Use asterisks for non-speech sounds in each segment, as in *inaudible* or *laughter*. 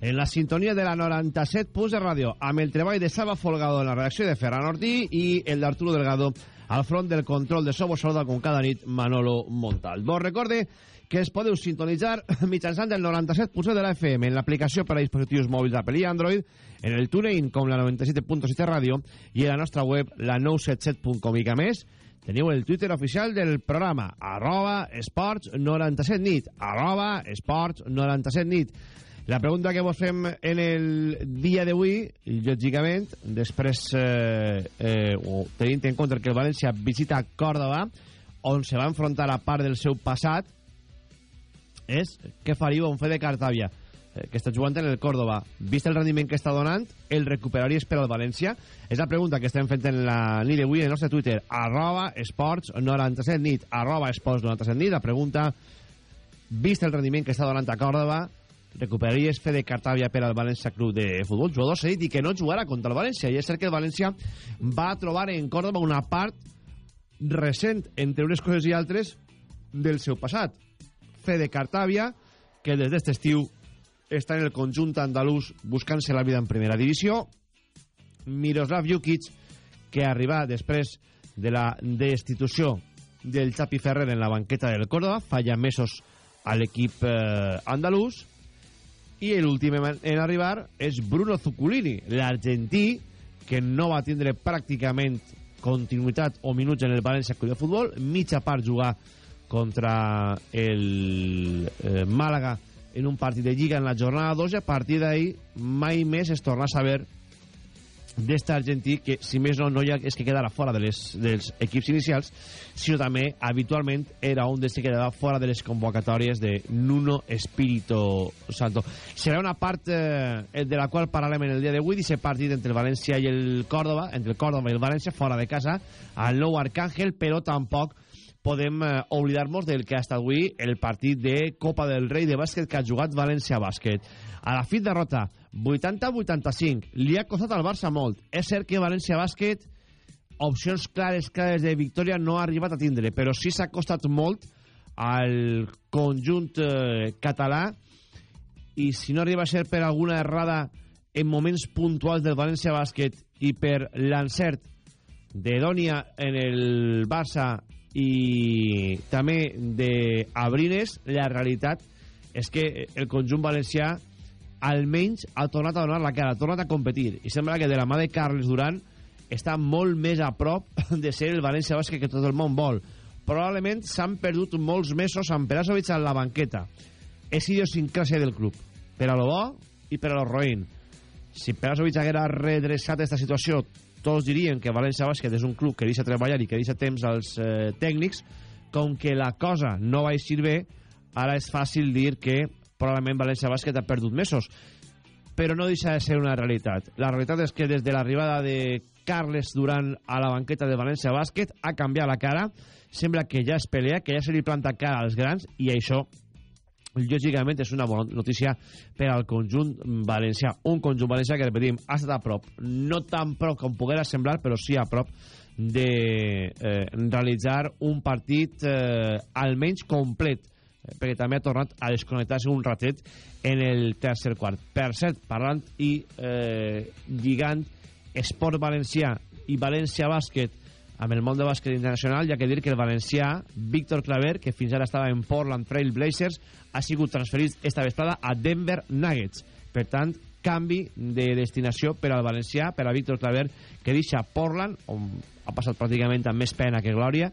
en la sintonia de la 97 Pus de ràdio amb el treball de Salva Folgado en la redacció de Ferran Ortí i el d'Arturo Delgado al front del control de Sobo Saluda com cada nit Manolo Montal. Vos recorde que es podeu sintonitzar *laughs* mitjançant el 97 Pulse de la FM en l'aplicació per a dispositius mòbils Apple i Android, en el TuneIn com la 97.7 ràdio i en la nostra web la 977.com i que més teniu el Twitter oficial del programa, arroba esports 97 nit, arroba esports 97 nit. La pregunta que vos fem en el dia d'avui, lògicament, després, eh, eh, o tenint en compte que el València visita Còrdoba, on se va enfrontar a part del seu passat, és què faríeu un fe de Cartàvia eh, que està jugant en el Córdoba, vist el rendiment que està donant, el recuperaries per al València? És la pregunta que estem fent en la nit d'avui en el nostre Twitter, arroba esports 97 nit, arroba esports 97 nit, la pregunta, vist el rendiment que està donant a Córdoba, recuperaries fe de Cartàvia per al València Club de Futbol? Jugador s'ha dit i que no jugarà contra el València, i és cert que el València va trobar en Córdoba una part recent, entre unes coses i altres, del seu passat. Fe de Cartàvia, que des d'este estiu està en el conjunt andalús buscant-se la vida en primera divisió. Miroslav Jukic, que arriba després de la destitució del Xapi Ferrer en la banqueta del Córdoba, fa ja mesos a l'equip eh, andalús. I l'últim en arribar és Bruno Zuculini, l'argentí, que no va tindre pràcticament continuïtat o minuts en el València Club de Futbol, mitja part jugar contra el eh, Màlaga en un partit de Lliga en la jornada 2 i a partir d'ahí mai més es torna a saber d'este argentí que si més no, no ja és que quedara fora de les, dels equips inicials sinó també habitualment era un dels que quedava fora de les convocatòries de Nuno Espíritu Santo. Serà una part eh, de la qual parlarem en el dia d'avui d'aquest partit entre el València i el Córdoba entre el Córdoba i el València fora de casa al nou Arcángel però tampoc podem eh, oblidar-nos del que ha estat avui el partit de Copa del Rei de bàsquet que ha jugat València Bàsquet. A la fit derrota, 80-85, li ha costat al Barça molt. És cert que València Bàsquet opcions clares, clares de victòria no ha arribat a tindre, però sí s'ha costat molt al conjunt eh, català i si no arriba a ser per alguna errada en moments puntuals del València Bàsquet i per l'encert de Dònia en el Barça i també d'Abrines, la realitat és que el conjunt valencià almenys ha tornat a donar la cara, ha tornat a competir. I sembla que de la mà de Carles Duran està molt més a prop *laughs* de ser el València Bàsquet que tot el món vol. Probablement s'han perdut molts mesos amb Perasovic a la banqueta. És idiosincràsia del club. Per a lo bo i per a lo roïn si Perasovic haguera redreçat aquesta situació tots dirien que València Bàsquet és un club que deixa treballar i que deixa temps als eh, tècnics, com que la cosa no va eixir bé, ara és fàcil dir que probablement València Bàsquet ha perdut mesos. Però no deixa de ser una realitat. La realitat és que des de l'arribada de Carles Duran a la banqueta de València Bàsquet ha canviat la cara, sembla que ja es pelea, que ja se li planta cara als grans, i això lògicament és una bona notícia per al conjunt valencià. Un conjunt valencià que repetim ha estat a prop no tan prop com poguera semblar però sí a prop de eh, realitzar un partit eh, almenys complet eh, perquè també ha tornat a desconnectar-se un ratet en el tercer quart. Per cert, parlant i eh, lligant esport valencià i València bàsquet amb el món de bàsquet internacional, ja que dir que el valencià Víctor Claver, que fins ara estava en Portland Trail Blazers, ha sigut transferit esta vesprada a Denver Nuggets. Per tant, canvi de destinació per al valencià, per a Víctor Claver, que deixa Portland, on ha passat pràcticament amb més pena que glòria,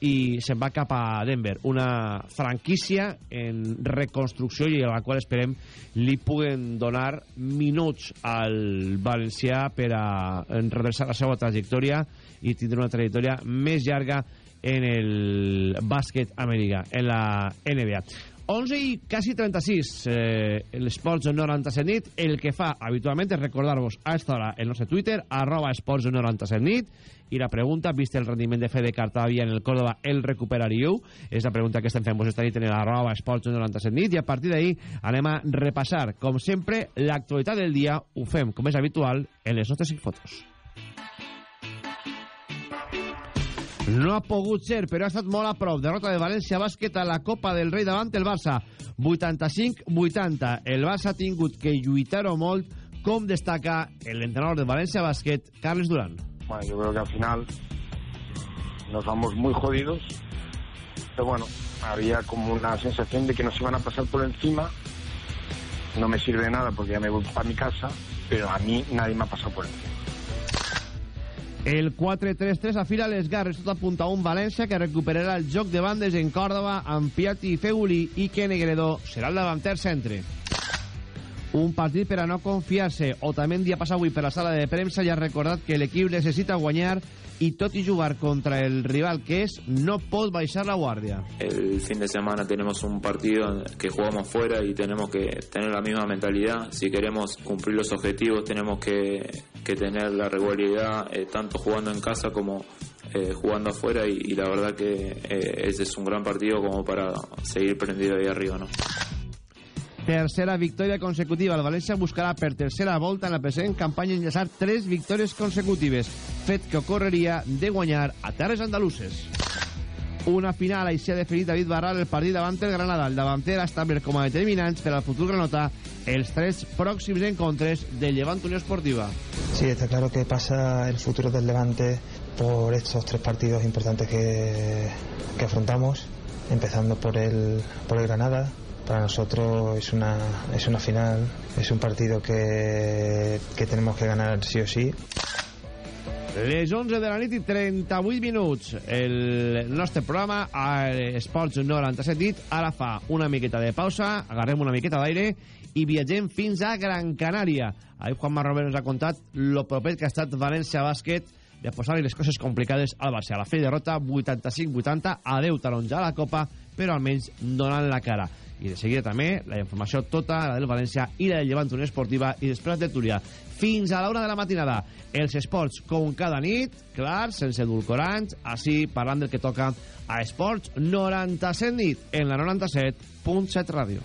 i se'n va cap a Denver, una franquícia en reconstrucció i a la qual esperem li puguen donar minuts al valencià per a redreçar la seva trajectòria i tindre una trajectòria més llarga en el bàsquet americà, en la NBA. 11 i quasi 36 eh, l'Esports 97 nit el que fa habitualment és recordar-vos a esta hora el nostre Twitter arroba Esports 97 nit i la pregunta, vist el rendiment de Fede Cartavia en el Córdoba, el recuperaríeu? És la pregunta que estem fent vos esta nit en l'arroba Esports 97 nit i a partir d'ahí anem a repassar, com sempre, l'actualitat del dia. Ho fem, com és habitual, en les nostres fotos. No ha pogut ser, però ha estat molt a. Derrota de València Bàsquet a la Copa del Rei davant el Barça. 85-80. El Barça ha tingut que lluitar-ho molt, com destaca l'entrenador de València Bàsquet, Carles Durán. Bueno, yo creo que al final nos vamos muy jodidos. Pero bueno, había como una sensación de que nos iban a pasar por encima. No me sirve de nada porque ya me voy para mi casa, pero a mí nadie me ha pasado por encima. El 4-3-3 afila les garres, tot apunta a un València que recuperarà el joc de bandes en Còrdoba amb Piatti i Feguli i que Negredor serà el davanter centre. Un partit per a no confiar-se. Otamendi ha passat avui la sala de premsa i ha recordat que l'equip necessita guanyar y tot i jugar contra el rival que es, no pot baixar la guardia. El fin de semana tenemos un partido que jugamos fuera y tenemos que tener la misma mentalidad. Si queremos cumplir los objetivos tenemos que, que tener la regularidad eh, tanto jugando en casa como eh, jugando afuera y, y, la verdad que eh, ese es un gran partido como para seguir prendido ahí arriba, ¿no? Tercera victòria consecutiva. El València buscarà per tercera volta en la present campanya enllaçar tres victòries consecutives, fet que ocorreria de guanyar a terres andaluses. Una final així ha definit David Barral el partit davant el Granada. El davanter ha establert com a determinants per al futur granota els tres pròxims encontres del Levante Unión Esportiva. Sí, está claro que pasa el futuro del Levante por estos tres partidos importantes que, que afrontamos, empezando por el, por el Granada, para nosotros es una, es una final, es un partido que, que tenemos que ganar sí o sí. Les 11 de la nit i 38 minuts. El nostre programa a Esports 97 dit ara fa una miqueta de pausa, agarrem una miqueta d'aire i viatgem fins a Gran Canària. Ahí Juanma Romero ens ha contat lo proper que ha estat València Bàsquet de posar-li les coses complicades al Barça. La fi de derrota 85-80, adeu taronja a la Copa, però almenys donant la cara i de seguida també la informació tota, la del València i la del Llevant Unió Esportiva i després de Túria. Fins a l'hora de la matinada, els esports com cada nit, clar, sense edulcorants, així parlant del que toca a Esports 97 nit en la 97.7 ràdio.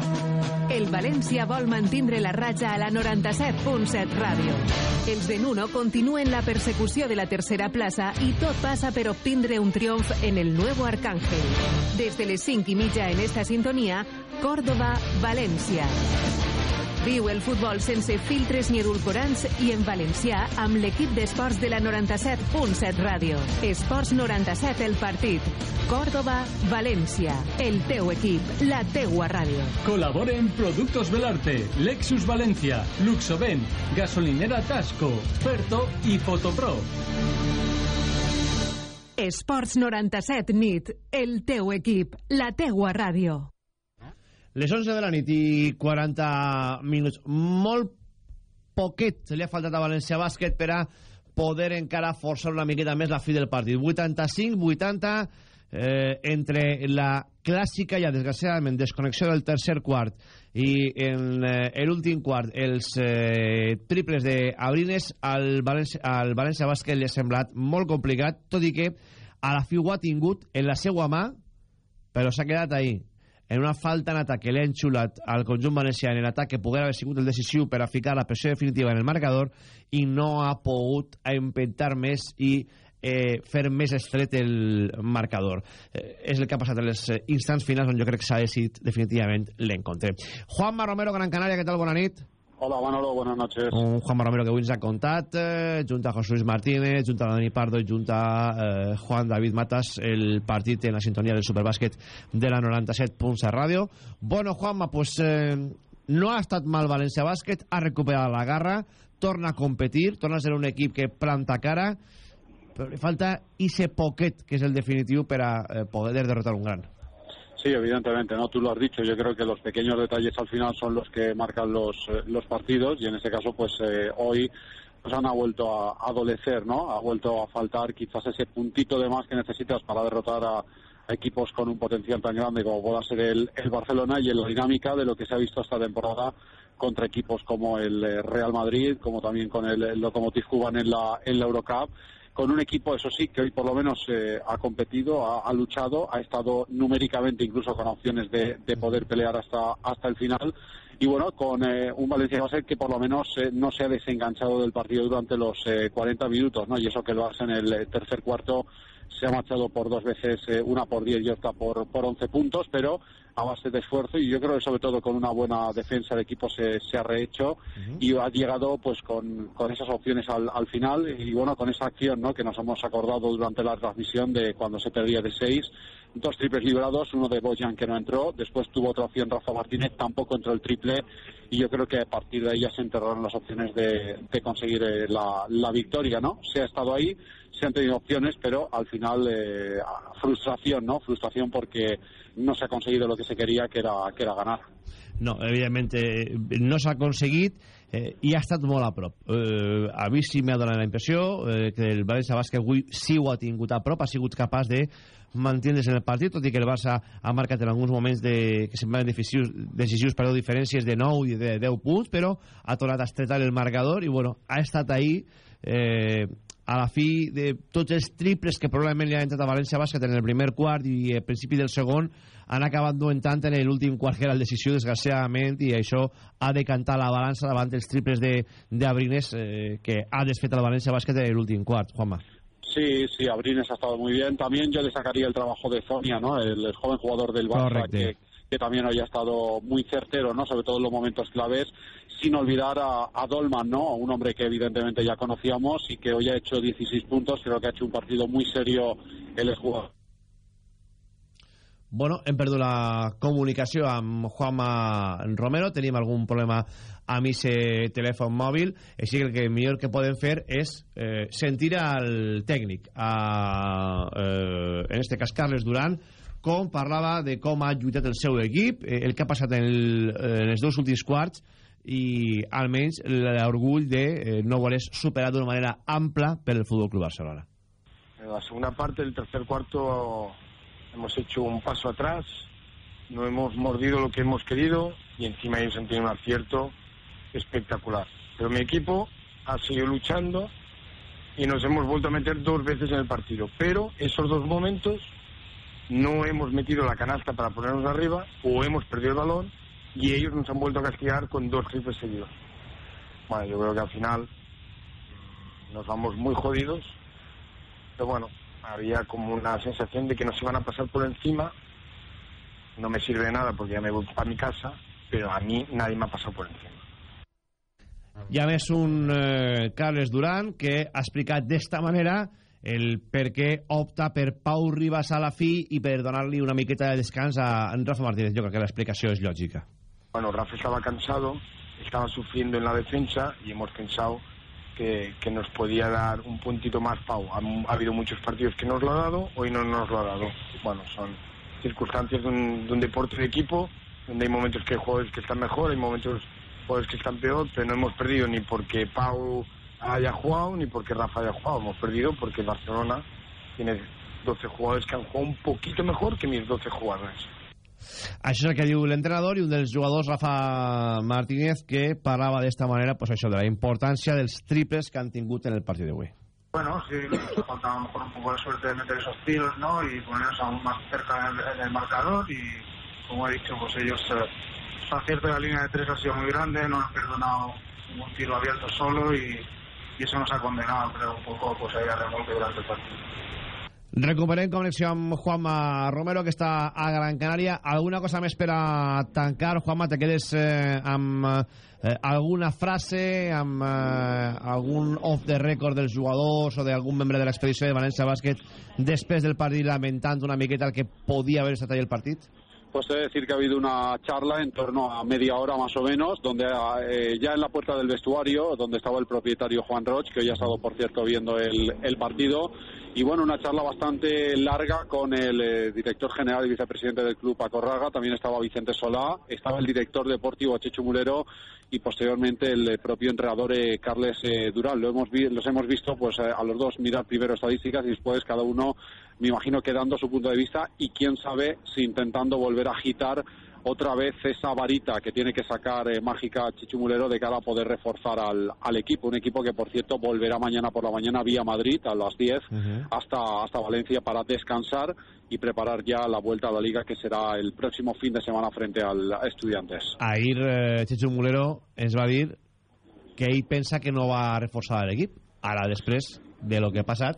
El València vol mantindre la ratxa a la 97.7 ràdio. Els de Nuno continuen la persecució de la tercera plaça i tot passa per obtindre un triomf en el Nuevo Arcángel. Des de les 5 i en esta sintonia, Córdoba, València. Viu el futbol sense filtres ni edulcorants i en valencià amb l'equip d'esports de la 97.7 ràdio. Esports 97 el partit. Córdoba, València. El teu equip, la teua ràdio. Colaboren Productos Belarte, Lexus Valencia, Luxoven, Gasolinera Tasco, Ferto i Fotopro. Esports 97 nit, el teu equip, la teua ràdio. Les 11 de la nit i 40 minuts. Molt poquet li ha faltat a València Bàsquet per a poder encara forçar una miqueta més la fi del partit. 85-80 eh, entre la clàssica ja desgraciadament desconnexió del tercer quart i en eh, l'últim quart els eh, triples d'Abrines al València, al València Bàsquet li ha semblat molt complicat tot i que a la fi ho ha tingut en la seva mà però s'ha quedat ahí en una falta en atac que l'ha enxulat al conjunt valencià en atac que poguera haver sigut el decisiu per a ficar la pressió definitiva en el marcador i no ha pogut empentar més i eh, fer més estret el marcador. Eh, és el que ha passat en els instants finals on jo crec que s'ha decidit definitivament l'encontre. Juanma Romero, Gran Canària, què tal? Bona nit. Hola, Manolo, buenas noches. Un Juanma Romero que avui ens ha contat, eh, junta a José Luis Martínez, junta a Dani Pardo i junta a eh, Juan David Matas, el partit en la sintonia del Superbàsquet de la 97 punts a ràdio. Bueno, Juanma, pues eh, no ha estat mal València Bàsquet, ha recuperat la garra, torna a competir, torna a ser un equip que planta cara, però li falta ese poquet, que és el definitiu per a eh, poder derrotar un gran. Sí, evidentemente, ¿no? Tú lo has dicho. Yo creo que los pequeños detalles al final son los que marcan los, eh, los partidos y en este caso, pues eh, hoy pues han vuelto a, adolecer, ¿no? Ha vuelto a faltar quizás ese puntito de más que necesitas para derrotar a, equipos con un potencial tan grande como pueda ser el, el, Barcelona y en la dinámica de lo que se ha visto esta temporada contra equipos como el Real Madrid, como también con el, el Lokomotiv Cuban en la, en la Eurocup con un equipo, eso sí, que hoy por lo menos eh, ha competido, ha, ha, luchado, ha estado numéricamente incluso con opciones de, de poder pelear hasta, hasta el final. Y bueno, con eh, un Valencia Basket que por lo menos eh, no se ha desenganchado del partido durante los 40 minutos, ¿no? Y eso que lo hace en el tercer cuarto se ha marchado por dos veces, una por 10 y otra por, por 11 puntos, pero a base de esfuerzo y yo creo que sobre todo con una buena defensa el equipo se, se ha rehecho uh -huh. y ha llegado pues con, con esas opciones al, al, final y bueno con esa acción ¿no? que nos hemos acordado durante la transmisión de cuando se perdía de seis dos triples librados, uno de Bojan que no entró, después tuvo otra opción Rafa Martínez, tampoco entró el triple y yo creo que a partir de ahí ya se enterraron las opciones de, de conseguir eh, la, la, victoria, ¿no? Se ha estado ahí, se han tenido opciones, pero al final eh, frustración, ¿no? Frustración porque no se ha conseguido lo que se quería, que era, que era ganar. No, evidentment no s'ha aconseguit eh, i ha estat molt a prop. Eh, a mi sí m'ha donat la impressió eh, que el València Bàsquet avui sí ho ha tingut a prop, ha sigut capaç de mantindre's en el partit, tot i que el Barça ha marcat en alguns moments de, que semblen decisius, decisius però diferències de 9 i de 10 punts, però ha tornat a estretar el marcador i bueno, ha estat ahí eh, a la fi de tots els triples que probablement li ha entrat a València Bàsquet en el primer quart i al principi del segon han acabat duent tant en l'últim quart que era el decisió desgraciadament i això ha decantat la balança davant dels triples d'Abrines eh, que ha desfet el València Bàsquet en l'últim quart, Juanma. Sí, sí, Abrines ha estado muy bien. También yo destacaría el trabajo de Zonia, ¿no? El, el joven jugador del Barça que, que, también hoy ha estado muy certero, ¿no? Sobre todo en los momentos claves, sin olvidar a, a, Dolman, ¿no? Un hombre que evidentemente ya conocíamos y que hoy ha hecho 16 puntos. Creo que ha hecho un partido muy serio el jugador. Bueno, hem perdut la comunicació amb Juanma Romero, tenim algun problema amb aquest telèfon mòbil, així que el que millor que podem fer és eh, sentir al tècnic, a, eh, en este cas Carles Duran, com parlava de com ha lluitat el seu equip, eh, el que ha passat en, el, en els dos últims quarts i almenys l'orgull de eh, no voler superar d'una manera ampla per el Futbol Club Barcelona. En la segunda parte del tercer cuarto hemos hecho un paso atrás, no hemos mordido lo que hemos querido y encima ellos han tenido un acierto espectacular. Pero mi equipo ha seguido luchando y nos hemos vuelto a meter dos veces en el partido. Pero esos dos momentos no hemos metido la canasta para ponernos arriba o hemos perdido el balón y ellos nos han vuelto a castigar con dos triples seguidos. Bueno, yo creo que al final nos vamos muy jodidos, pero bueno, había como una sensación de que nos iban a pasar por encima. No me sirve de nada porque ya me voy para mi casa, pero a mí nadie me ha pasado por encima. Hi ha més un eh, Carles Duran que ha explicat d'esta manera el per opta per Pau Ribas a la fi i per una miqueta de descans a Rafa Martínez. Jo crec que l'explicació és lògica. Bueno, Rafa estaba cansado, estaba sufriendo en la defensa y hemos pensado que, que, nos podía dar un puntito más Pau. Ha, ha, habido muchos partidos que nos lo ha dado, hoy no nos lo ha dado. Bueno, son circunstancias de un, de un deporte de equipo, donde hay momentos que hay que están mejor, hay momentos jugadores que están peor, pero no hemos perdido ni porque Pau haya jugado ni porque Rafa haya jugado. Hemos perdido porque Barcelona tiene 12 jugadores que han jugado un poquito mejor que mis 12 jugadores. Això és el que diu l'entrenador i un dels jugadors, Rafa Martínez, que parlava d'esta manera pues això, de la importància dels triples que han tingut en el partit d'avui. Bueno, sí, nos falta a lo mejor un poco de suerte de meter esos tiros, ¿no? Y ponernos aún más cerca en, en el marcador y, como he dicho, pues ellos, eh, su acierto de la línea de tres ha sido muy grande, no han perdonado un tiro abierto solo y, y eso nos ha condenado, creo, un poco pues a a remolque durante el partido. Recuperem connexió amb Juanma Romero, que està a Gran Canària. Alguna cosa més per a tancar? Juanma, te quedes eh, amb eh, alguna frase, amb eh, algun off the record dels jugadors o d'algun membre de l'expedició de València Bàsquet després del partit lamentant una miqueta el que podia haver estat ahí el partit? Pues he de decir que ha habido una charla en torno a media hora más o menos, donde eh, ya en la puerta del vestuario, donde estaba el propietario Juan Roch, que hoy ha estado, por cierto, viendo el, partido, y bueno, una charla bastante larga con el eh, director general y vicepresidente del club Paco Raga, también estaba Vicente Solá, estaba el director deportivo Checho Mulero y posteriormente el eh, propio entrenador eh, Carles eh, Durán. Lo hemos los hemos visto pues eh, a los dos mirar primero estadísticas y después cada uno, me imagino, que dando su punto de vista y quién sabe si intentando volver a agitar otra vez esa varita que tiene que sacar eh, mágica Chichumulero de cara a poder reforzar al, al equipo. Un equipo que, por cierto, volverá mañana por la mañana vía Madrid a las 10 hasta, hasta Valencia para descansar y preparar ya la vuelta a la liga que será el próximo fin de semana frente al a Estudiantes. Ahir eh, Checho Mulero ens va dir que ell pensa que no va reforçar l'equip. Ara, després de lo que ha passat,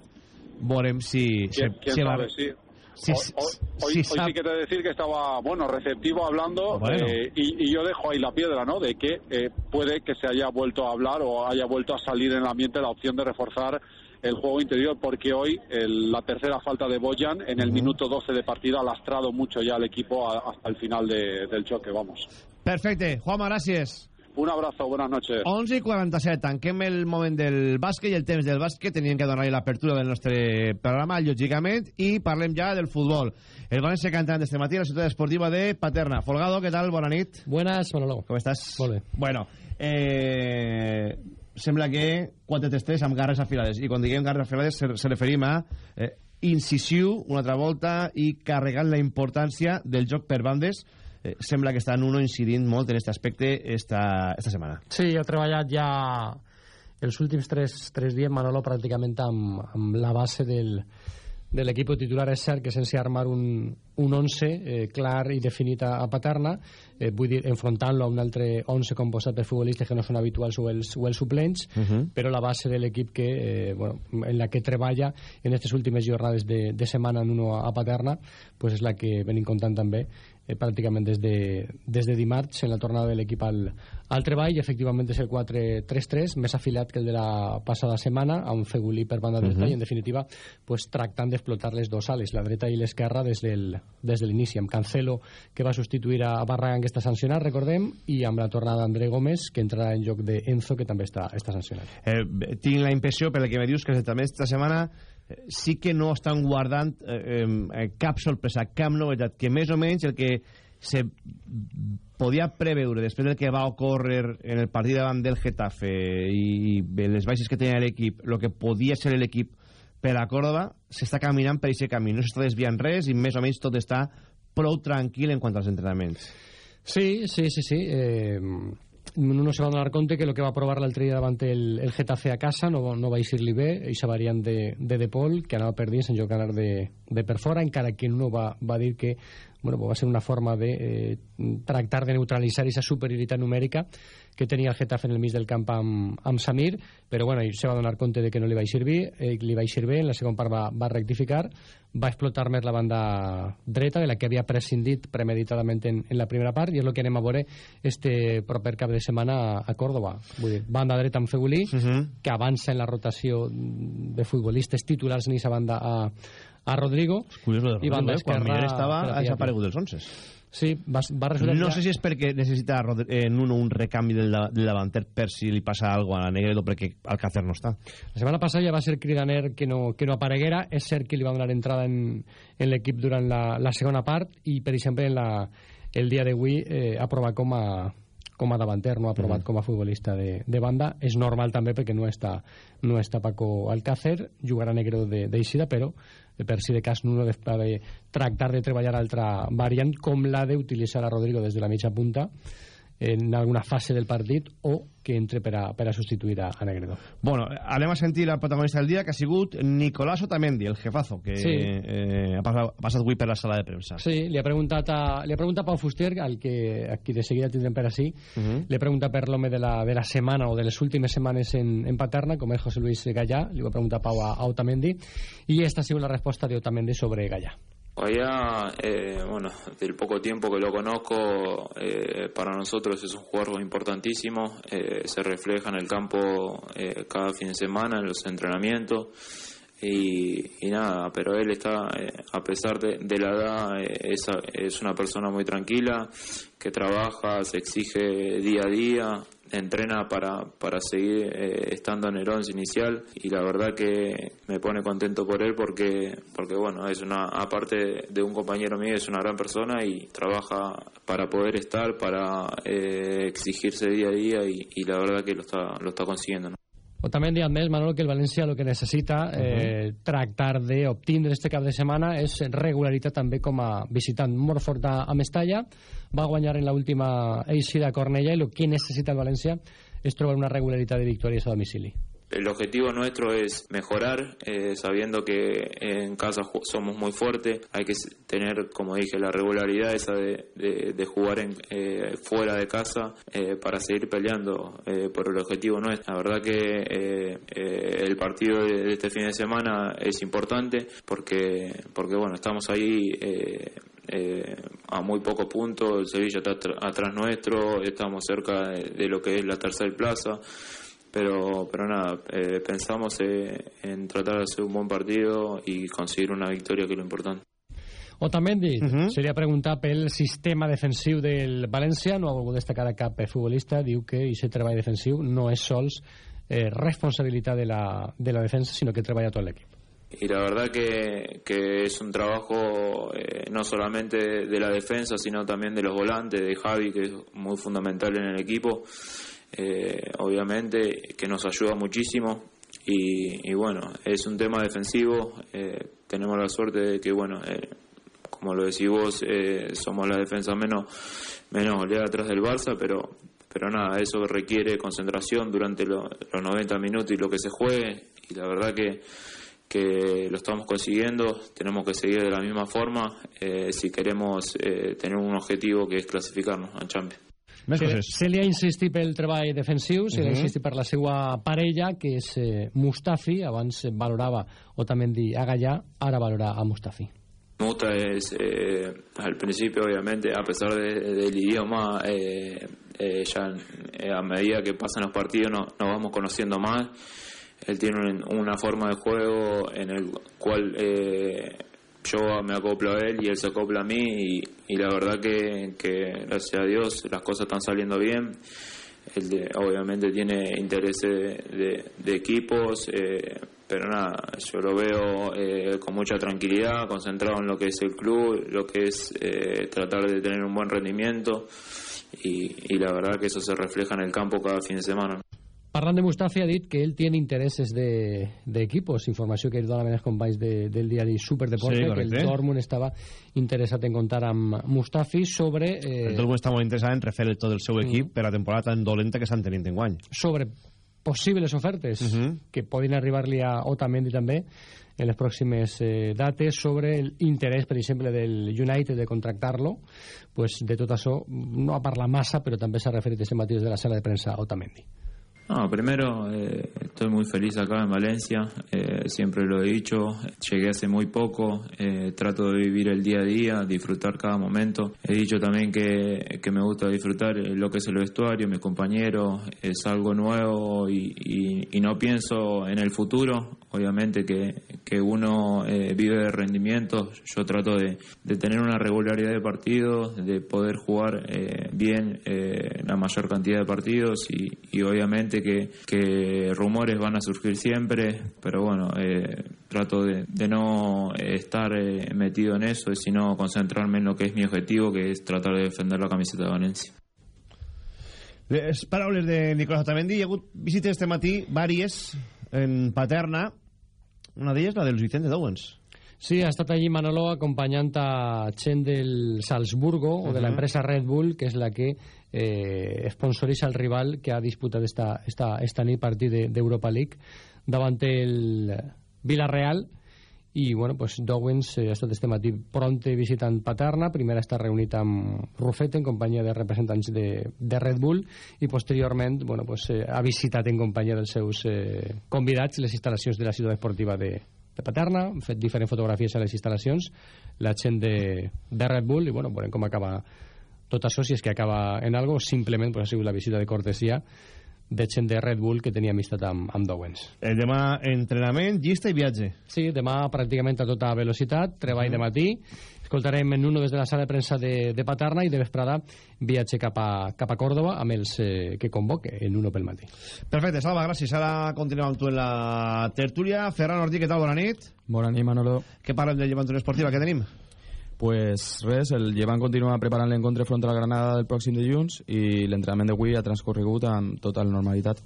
veurem si... ¿Quién, se, quién se va- sabe? Sí. hoy hoy- si hoy sí que te decir que estaba, bueno, receptivo hablando Bueno. eh, y, y yo dejo ahí la piedra, ¿no? De que eh, puede que se haya vuelto a hablar o haya vuelto a salir en el ambiente la opción de reforzar el juego interior porque hoy el- la tercera falta de Boyan en el minuto 12 de partida ha lastrado mucho ya al equipo a- hasta el final de- del choque, vamos. Perfecte. Juanma, gràcies. Un abrazo, buenas noches. 11 i 47, tanquem el moment del bàsquet i el temps del bàsquet, teníem que donar l'apertura del nostre programa, lògicament, i parlem ja del futbol. El València cantant este matí a la ciutat esportiva de Paterna. Folgado, què tal? Bona nit. Buenas, Manolo. Com estàs? Molt bé. Bueno, eh, sembla que 4-3-3 amb garres afilades, i quan diguem garres afilades se, se referim a eh, incisiu una altra volta i carregant la importància del joc per bandes eh, sembla que està Nuno incidint molt en aquest aspecte esta, esta setmana. Sí, he treballat ja els últims tres, tres dies, Manolo, pràcticament amb, amb la base del, de l'equip titular. És cert que sense armar un, un 11 eh, clar i definit a, a Paterna, eh, vull dir, enfrontant-lo a un altre 11 composat per futbolistes que no són habituals o els, o els suplents, Uh -huh. però la base de l'equip que, eh, bueno, en la que treballa en aquestes últimes jornades de, de setmana en uno a Paterna, pues és la que venim contant també eh, pràcticament des de, des de dimarts en la tornada de l'equip al, al treball i efectivament és el 4-3-3 més afilat que el de la passada setmana amb Fegulí per banda dreta Mhm. i en definitiva pues, tractant d'explotar les dos ales la dreta i l'esquerra des del des de l'inici amb Cancelo que va substituir a Barragán que està sancionat recordem i amb la tornada d'André Gómez que entrarà en joc de Enzo que també està, està sancionat Eh, tinc la impressió, pel que me dius, que també esta setmana sí que no estan guardant eh, eh, cap sorpresa, cap novetat, que més o menys el que se podia preveure després del que va ocórrer en el partit davant del Getafe i, les baixes que tenia l'equip, el que podia ser l'equip per a Córdoba, s'està caminant per aquest camí, no s'està desviant res i més o menys tot està prou tranquil en quant als entrenaments. Sí, sí, sí, sí. Eh, uno se va a donar compte que lo que va provar l'altre dia davant el, el Getafe a casa no, no va eixir-li bé, eixa variant de, de De Paul, que anava perdint en lloc d'anar de, de per fora, encara que uno va, va dir que bueno, pues va ser una forma de eh, tractar de neutralitzar aquesta superioritat numèrica que tenia el Getafe en el mig del camp amb, amb Samir, però bueno, ell se va donar compte de que no li va bé, eh, li va bé, en la segona part va, va rectificar, va explotar més la banda dreta, de la que havia prescindit premeditadament en, en la primera part, i és el que anem a veure este proper cap de setmana a, a Córdoba. Vull dir, banda dreta amb Fegulí, Uh -huh. que avança en la rotació de futbolistes titulars en aquesta banda a, a Rodrigo, Curiós, lo de Rodrigo, eh? quan millor estava, ha desaparegut dels 11. Sí, va, va resultar... No ja- sé si és perquè necessita eh, Nuno un recanvi del, del davanter per si li passa alguna cosa a Negredo perquè Alcácer no està. La setmana passada ja va ser cridaner que no, que no apareguera. És cert que li va donar entrada en, en l'equip durant la, la segona part i, per exemple, en la, el dia d'avui eh, ha provat com a, com a davanter, no ha provat mm. com a futbolista de, de banda. És normal també perquè no està, no està Paco Alcácer, jugarà Negro d'Eixida, però per si de cas no de, de tractar de treballar altra variant com la d'utilitzar a Rodrigo des de la mitja punta en alguna fase del partit o que entre per a, per a substituir a, a Negredo. Bueno, anem a sentir el protagonista del dia, que ha sigut Nicolás Otamendi, el jefazo, que sí. eh, ha, passat, ha passat avui per la sala de premsa. Sí, li ha preguntat a, li ha preguntat a Pau Fuster, al que aquí de seguida tindrem per així, uh -huh. li ha preguntat per l'home de, la, de la setmana o de les últimes setmanes en, en Paterna, com és José Luis Gallà, li va preguntar Pau a, a Otamendi, i esta ha sigut la resposta de Otamendi sobre Gallà. Allá, eh, bueno, del poco tiempo que lo conozco, eh, para nosotros es un jugador importantísimo, eh, se refleja en el campo eh, cada fin de semana, en los entrenamientos, y, y nada, pero él está, eh, a pesar de, de la edad, eh, es, es una persona muy tranquila, que trabaja, se exige día a día, entrena para, para seguir eh, estando en el once inicial y la verdad que me pone contento por él porque, porque bueno, es una, aparte de un compañero mío, es una gran persona y trabaja para poder estar, para eh, exigirse día a día y, la verdad que lo está, lo está consiguiendo. ¿no? O també hem dit més, Manolo, que el València el que necessita eh, uh -huh. tractar d'obtindre este cap de setmana és regularitat també com a visitant. Molt fort a Mestalla, va guanyar en l'última eixida a Cornellà i el que necessita el València és trobar una regularitat de victòries a domicili. El objetivo nuestro es mejorar, eh, sabiendo que en casa somos muy fuertes, hay que tener, como dije, la regularidad esa de, de, jugar en, eh, fuera de casa eh, para seguir peleando eh, por el objetivo nuestro. La verdad que eh, eh, el partido de, este fin de semana es importante porque, porque bueno, estamos ahí a muy poco punto, el Sevilla está atrás nuestro, estamos cerca de, de lo que es la tercera plaza pero, pero nada, eh, pensamos eh, en tratar de hacer un buen partido y conseguir una victoria, que es lo importante. Otamendi, uh -huh. seria preguntar pel sistema defensiu del València, no ha volgut destacar a cap futbolista, diu que aquest treball defensiu no és sols eh, responsabilitat de la, de la defensa, sinó que treballa tot l'equip. Y la verdad que, que es un trabajo eh, no solamente de la defensa, sino también de los volantes, de Javi, que es muy fundamental en el equipo. Eh, obviamente que nos ayuda muchísimo y, y, bueno, es un tema defensivo, eh, tenemos la suerte de que bueno, eh, como lo decís vos, eh, somos la defensa menos, menos oleada atrás del Barça, pero pero nada, eso requiere concentración durante lo, los 90 minutos y lo que se juegue y la verdad que que lo estamos consiguiendo, tenemos que seguir de la misma forma eh, si queremos eh, tener un objetivo que es clasificarnos a Champions. Més se, coses. Se li ha insistit pel treball defensiu, se uh -huh. li ha insistit per la seva parella, que és eh, Mustafi, abans valorava Otamendi a Gallà, ara valora a Mustafi. Musta es, eh, al principio obviamente, a pesar de, del idioma, eh, eh, ya eh, a medida que pasan los partidos nos, nos vamos conociendo más. Él tiene una forma de juego en el cual eh, yo me acoplo a él y él se acopla a mí y, la verdad que, gracias a Dios las cosas están saliendo bien. Él obviamente tiene intereses de, equipos, eh, pero nada, yo lo veo eh, con mucha tranquilidad, concentrado en lo que es el club, lo que es eh, tratar de tener un buen rendimiento y, y la verdad que eso se refleja en el campo cada fin de semana. Parlant de Mustafi, ha dit que ell té interessos d'equipos, de, informació que ell dona els companys de, del diari Superdeporte, sí, que el Dortmund estava interessat en comptar amb Mustafi sobre... Eh, el Dortmund està molt interessat en refer el tot el seu equip mm. per la temporada tan dolenta que estan tenint en guany. Sobre possibles ofertes uh mhm. -huh. que podin arribar-li a Otamendi també en les pròximes eh, dates sobre l'interès, per exemple, del United de contractar-lo, pues de tot això no ha parlat massa, però també s'ha referit a aquest matí de la sala de premsa a Otamendi. No, primero eh, estoy muy feliz acá en Valencia, eh, siempre lo he dicho, llegué hace muy poco, eh, trato de vivir el día a día, disfrutar cada momento. He dicho también que, que me gusta disfrutar lo que es el vestuario, mis compañeros, es algo nuevo y, y, no pienso en el futuro, obviamente que, que uno eh, vive de rendimientos, yo trato de, de, tener una regularidad de partidos, de poder jugar eh, bien eh, la mayor cantidad de partidos y obviamente que, que, rumores van a surgir siempre, pero bueno, eh, trato de, de, no estar eh, metido en eso, sino concentrarme en lo que es mi objetivo, que es tratar de defender la camiseta de Valencia. Les paraules de Nicolás Otamendi. Hi ha hagut visites este matí, vàries, en Paterna. Una d'elles, la de Luis Vicente Dowens. Sí, ha estat allí Manolo acompanyant a gent del Salzburgo o de la Ujú. empresa Red Bull, que és la que eh, sponsoritza el rival que ha disputat esta, esta, esta nit partit de- d'Europa League davant el Villarreal. I bueno, pues, Dowens eh, ha estat este matí pronte visitant Paterna. Primer està reunit amb Rufete en companyia de representants de, de Red Bull. I posteriorment bueno, pues, eh, ha visitat en companyia dels seus eh, convidats les instal·lacions de la ciutat esportiva de, de Paterna, han fet diferents fotografies a les instal·lacions la gent de, de Red Bull. I bueno, veurem com acaba tot això, si és que acaba en algo simplement pues, ha sigut la visita de cortesia de gent de Red Bull que tenia amistat amb, amb Dowens. El demà entrenament, llista i viatge. Sí, demà pràcticament a tota velocitat, treball de matí. Escoltarem en uno des de la sala de premsa de, de Paterna i de vesprada viatge cap a, cap a Còrdoba amb els eh, que convoque en uno pel matí. Perfecte, Salva, gràcies. Ara continuem amb tu en la tertúlia. Ferran Ortí, què tal? Bona nit. Bona nit, Manolo. Què parlem del Llevant Esportiva? Què tenim? Pues res, el Llevant continua preparant l'encontre front a la Granada del pròxim dilluns i l'entrenament d'avui ha transcorregut amb total normalitat.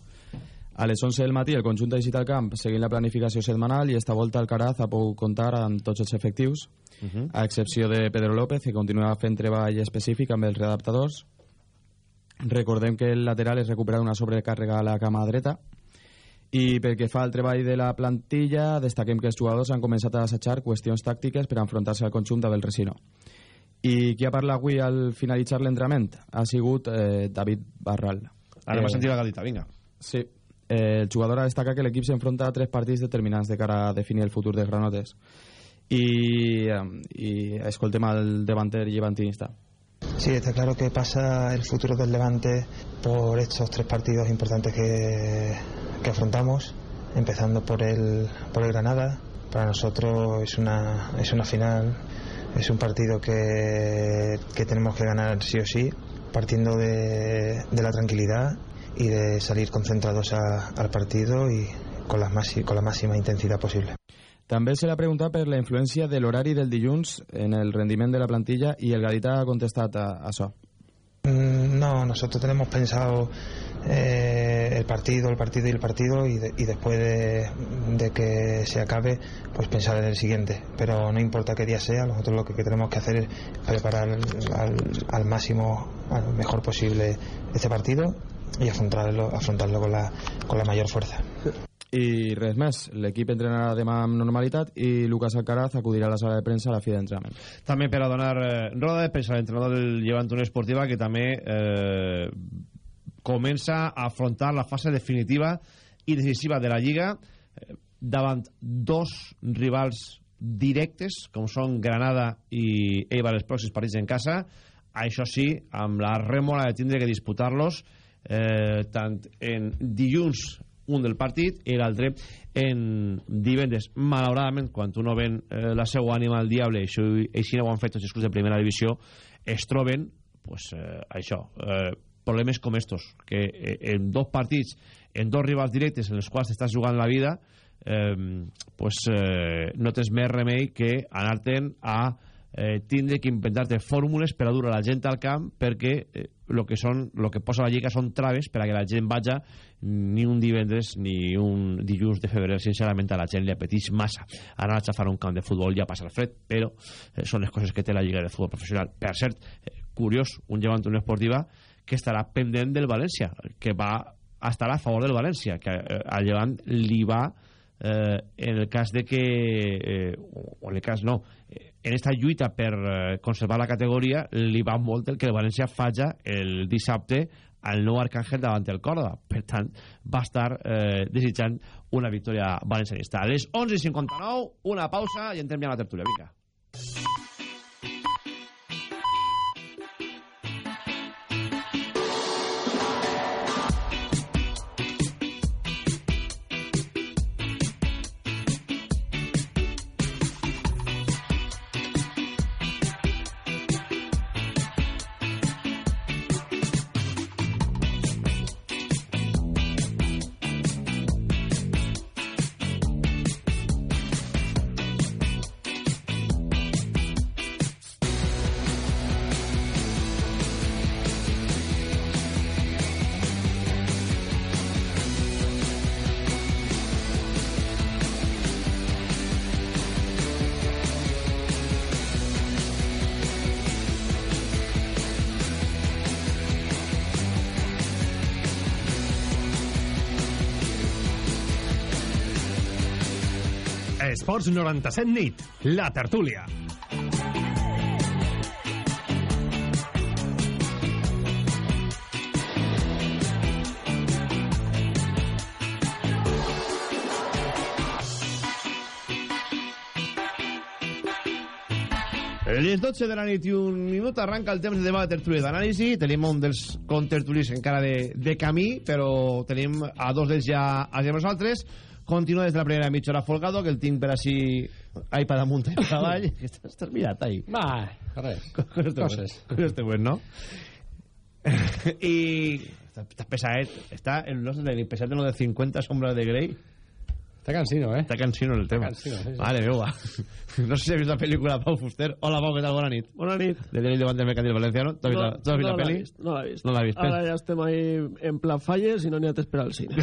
A les 11 del matí el conjunt ha visitat el camp seguint la planificació setmanal i esta volta el Caraz ha pogut comptar amb tots els efectius, a excepció de Pedro López, que continua fent treball específic amb els readaptadors. Recordem que el lateral es recupera una sobrecàrrega a la cama dreta i pel que fa al treball de la plantilla, destaquem que els jugadors han començat a assajar qüestions tàctiques per enfrontar-se al conjunt d'Abel Resino. I qui ha parlat avui al finalitzar l'entrenament ha sigut eh, David Barral. Ara m'ha sentit la galita, vinga. Sí. Eh, el jugador ha destacat que l'equip s'enfronta a tres partits determinants de cara a definir el futur de Granotes. I, eh, i escoltem al davanter llevantinista. Sí, está claro que pasa el futuro del Levante por estos tres partidos importantes que, que afrontamos, empezando por el, por el Granada. Para nosotros es una, es una final, es un partido que, que tenemos que ganar sí o sí, partiendo de, de la tranquilidad y de salir concentrados a- al partido y con la, máxima, con la máxima intensidad posible. També se l'ha preguntat per la influència de l'horari del dilluns en el rendiment de la plantilla i el Gadita ha contestat a, a això. Mm, No, nosotros tenemos pensado eh, el partido, el partido y el partido y, de- y después de, de que se acabe, pues pensar en el siguiente. Pero no importa qué día sea, nosotros lo que, que tenemos que hacer es preparar al, al máximo, al mejor posible este partido y afrontarlo, afrontarlo con la, con la mayor fuerza. I res més, l'equip entrenarà demà amb normalitat i Lucas Alcaraz acudirà a la sala de premsa a la fi d'entrenament. També per a donar eh, roda de premsa a l'entrenador del Llevant Unió Esportiva que també eh, comença a afrontar la fase definitiva i decisiva de la Lliga eh, davant dos rivals directes com són Granada i Eibar els pròxims partits en casa això sí, amb la rèmora de tindre que disputar-los eh, tant en dilluns un del partit i l'altre en divendres. Malauradament, quan uno ven eh, la seva ànima al diable, això, així no ho han fet els clubs de primera divisió, es troben, pues, eh, això, eh, problemes com estos, que eh, en dos partits, en dos rivals directes en els quals t'estàs jugant la vida, eh, pues, eh, no tens més remei que anar-te'n a eh, tindre que inventar-te fórmules per a dur a la gent al camp perquè eh, lo que són lo que posa la lliga són traves per a que la gent vaja ni un divendres ni un dilluns de febrer. Sincerament a la gent li apeteix massa anar a xafar un camp de futbol ja passa el fred però eh, són les coses que té la lliga de futbol professional. Per cert, eh, curiós un llevant una esportiva que estarà pendent del València que va estar a favor del València que eh, al llevant li va eh, en el cas de que eh, o en el cas no eh, en esta lluita per eh, conservar la categoria li va molt el que el València faja el dissabte al nou Arcàngel davant el Córdoba per tant va estar eh, desitjant una victòria valencianista. A les 11.59 una pausa i entrem ja a la tertúlia. Vinga Esports 97 nit, la tertúlia. Les 12 de la nit i un minut arranca el temps de debat de tertúlia d'anàlisi. Tenim un dels contertulis encara de, de camí, però tenim a dos d'ells ja a nosaltres. Continua des de la primera mitja hora Folgado, que el tinc per així iPad amunt i per avall. estàs, *laughs* estàs mirat ahí. Va, res. *laughs* Con este Coses. Buen, con este buen, no? *laughs* I... Està pesadet. Està en los de pesat en lo de 50 sombras de Grey. Està cansino, eh? Està cansino el tema. cansino, sí, sí. *laughs* No sé si has vist la pel·lícula de Pau Fuster. Hola, Pau, què tal? Bona nit. Bona nit. De Diario Levante del Mercantil Valenciano. ¿Tú has vist, la, ¿tú has vist la peli? vist, no l'he vist. No l'ha vist. Ara ja estem ahí en plan falles i no n'hi ha d'esperar al cine.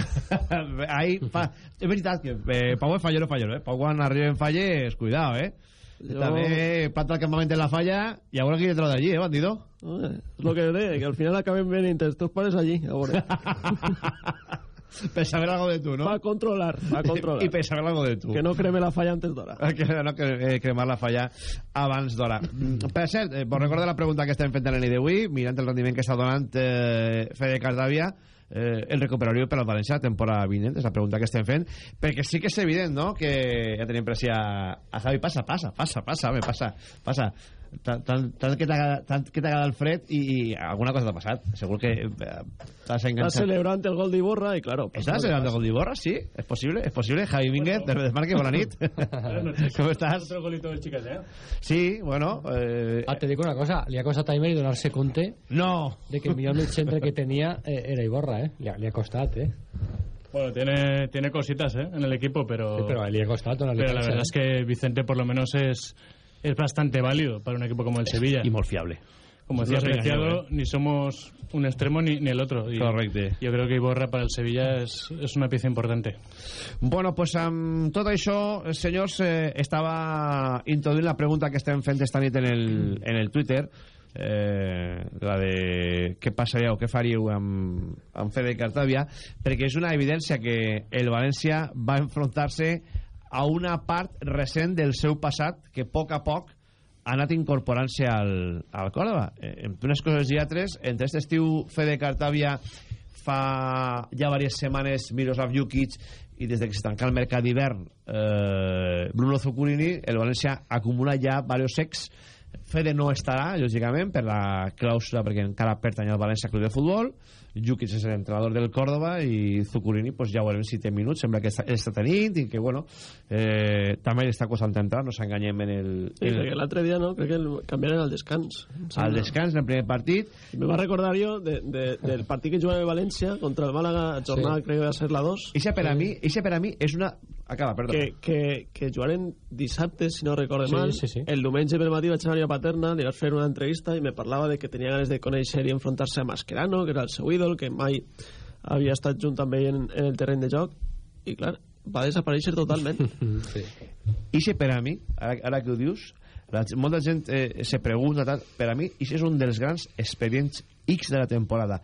*laughs* Ahí, fa... És veritat que eh, Pau és fallero, fallero, eh? Pau quan arriba en falles, cuidado, eh? Jo- També planta el campament en la falla i a veure qui te trau d'allí, eh, bandido? Eh, és lo que deia, que al final acabem venint els teus pares allí, a veure. *laughs* *laughs* Per saber algo de tu, no? Va controlar, va *laughs* controlar. I per saber algo de tu. Que no creme la falla antes d'hora. *laughs* que no que, eh, cremar la falla abans d'hora. Mm, Per cert, eh, vos recordo la pregunta que estem fent a la nit d'avui, mirant el rendiment que està donant eh, Fede Cardavia, eh, el recuperario per al València la temporada vinent, és la pregunta que estem fent, perquè sí que és evident, no?, que ja tenim pressió a, a Javi, passa, passa, passa, passa, home, passa, passa. Tant, que t'agrada el fred i, i alguna cosa t'ha passat. Segur que eh, t'has enganxat. celebrant el gol d'Iborra i, claro... pues, ¿Estás celebrando el gol de Iborra? Sí, es posible, es posible. Javi Mínguez, desde Desmarque, buena nit. *laughs* ¿Cómo estás? Otro golito del chicas, ¿eh? Sí, bueno... Eh, Ah, te digo una cosa, li ha costat a Emery donar-se compte no. de que el millor mig centre que tenia eh, era Iborra, eh? Li ha, li ha costat, eh? Bueno, tiene, tiene cositas ¿eh? en el equipo, pero, Sí, pero le ha costado donar-li pero la verdad eh? es que Vicente por lo menos es, es bastante válido para un equipo como el Sevilla. Y muy fiable. Como decía Preciado, engañó, ni somos un extremo ni, ni el otro. Y Correcte. Yo creo que Iborra para el Sevilla es, es una pieza importante. Bueno, pues amb tot això, senyors, eh, estava introduint la pregunta que estem fent esta nit en el, en el Twitter, eh, la de què passaria o què faríeu amb, amb Fede Cartavia, perquè és una evidència que el València va enfrontar-se a una part recent del seu passat que a poc a poc ha anat incorporant-se al, al Córdoba. Eh, entre unes coses i altres, entre aquest estiu Fede Cartavia fa ja diverses setmanes Miroslav Jukic i des de que se tanca el mercat d'hivern eh, Bruno Zuccurini el València acumula ja diversos secs Fede no estarà, lògicament, per la clàusula, perquè encara pertany al València Club de Futbol. Jukic és l'entrenador del Córdoba i Zuccurini, pues, ja veurem si té minuts. Sembla que està, està tenint i que, bueno, eh, també està costant entrar, no s'enganyem en el... Sí, en perquè l'altre dia, no, crec que el canviaren al descans. al descans, en el primer partit. Me va recordar jo de, de, del partit que jugava a València contra el Màlaga, jornada Sí. crec que va ser la 2. Ixe per, a mi, ixe per a mi és una... Acaba, perdó. que, que, que jugaren dissabte, si no recordo Sí, mal. sí, sí. El diumenge pel matí vaig anar a Paterna, li vaig fer una entrevista i me parlava de que tenia ganes de conèixer i enfrontar-se a Mascherano, que era el seu ídol, que mai havia estat junt amb ell en, en el terreny de joc. I, clar, va desaparèixer totalment. *laughs* sí. Ixe per a mi, ara, ara que ho dius, la, molta gent eh, se pregunta, tal, per a mi, ixe és un dels grans expedients X de la temporada.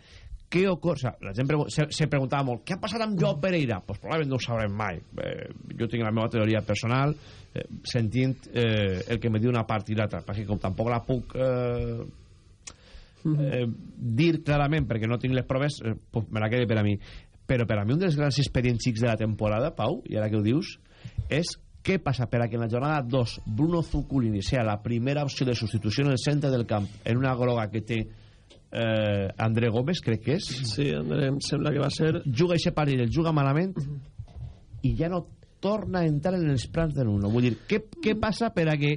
Què ocorre? O sea, la gent pregu se, se preguntava molt, què ha passat amb Joao Pereira? Pues probablement no ho sabrem mai. Eh, jo tinc la meva teoria personal, eh, sentint eh, el que me diu una part i l'altra, perquè com tampoc la puc eh, eh, dir clarament perquè no tinc les proves, eh, pues me la quede per a mi. Però per a mi un dels grans expedients X de la temporada, Pau, i ara que ho dius, és què passa per a que en la jornada 2 Bruno Zuculini sea la primera opció de substitució en el centre del camp en una groga que té eh, André Gómez, crec que és. Sí, André, em sembla que va ser... Juga aquest partit, el juga malament i ja no torna a entrar en els plans de l'uno. Vull dir, què, què passa per a que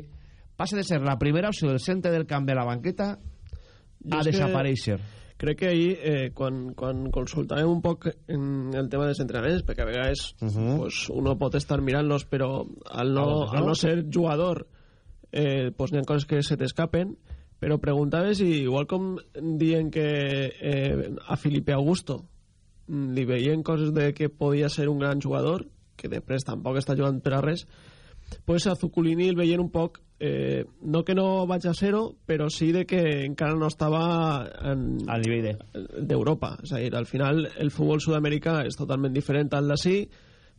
passa de ser la primera opció del centre del camp de la banqueta a desaparèixer? Crec que ahir, eh, quan, quan consultàvem un poc en el tema dels entrenaments, perquè a vegades uh -huh. pues, uno pot estar mirant-los, però al no, al no ser jugador eh, pues, n'hi ha coses que se t'escapen, però preguntaves i igual com diuen que eh, a Felipe Augusto mm, li veien coses de que podia ser un gran jugador, que després tampoc està jugant per a res, pues a Zuculini el veien un poc eh, no que no vaig a ser-ho però sí de que encara no estava en, al nivell d'Europa. És a dir, al final el futbol sud-americà és totalment diferent al d'ací.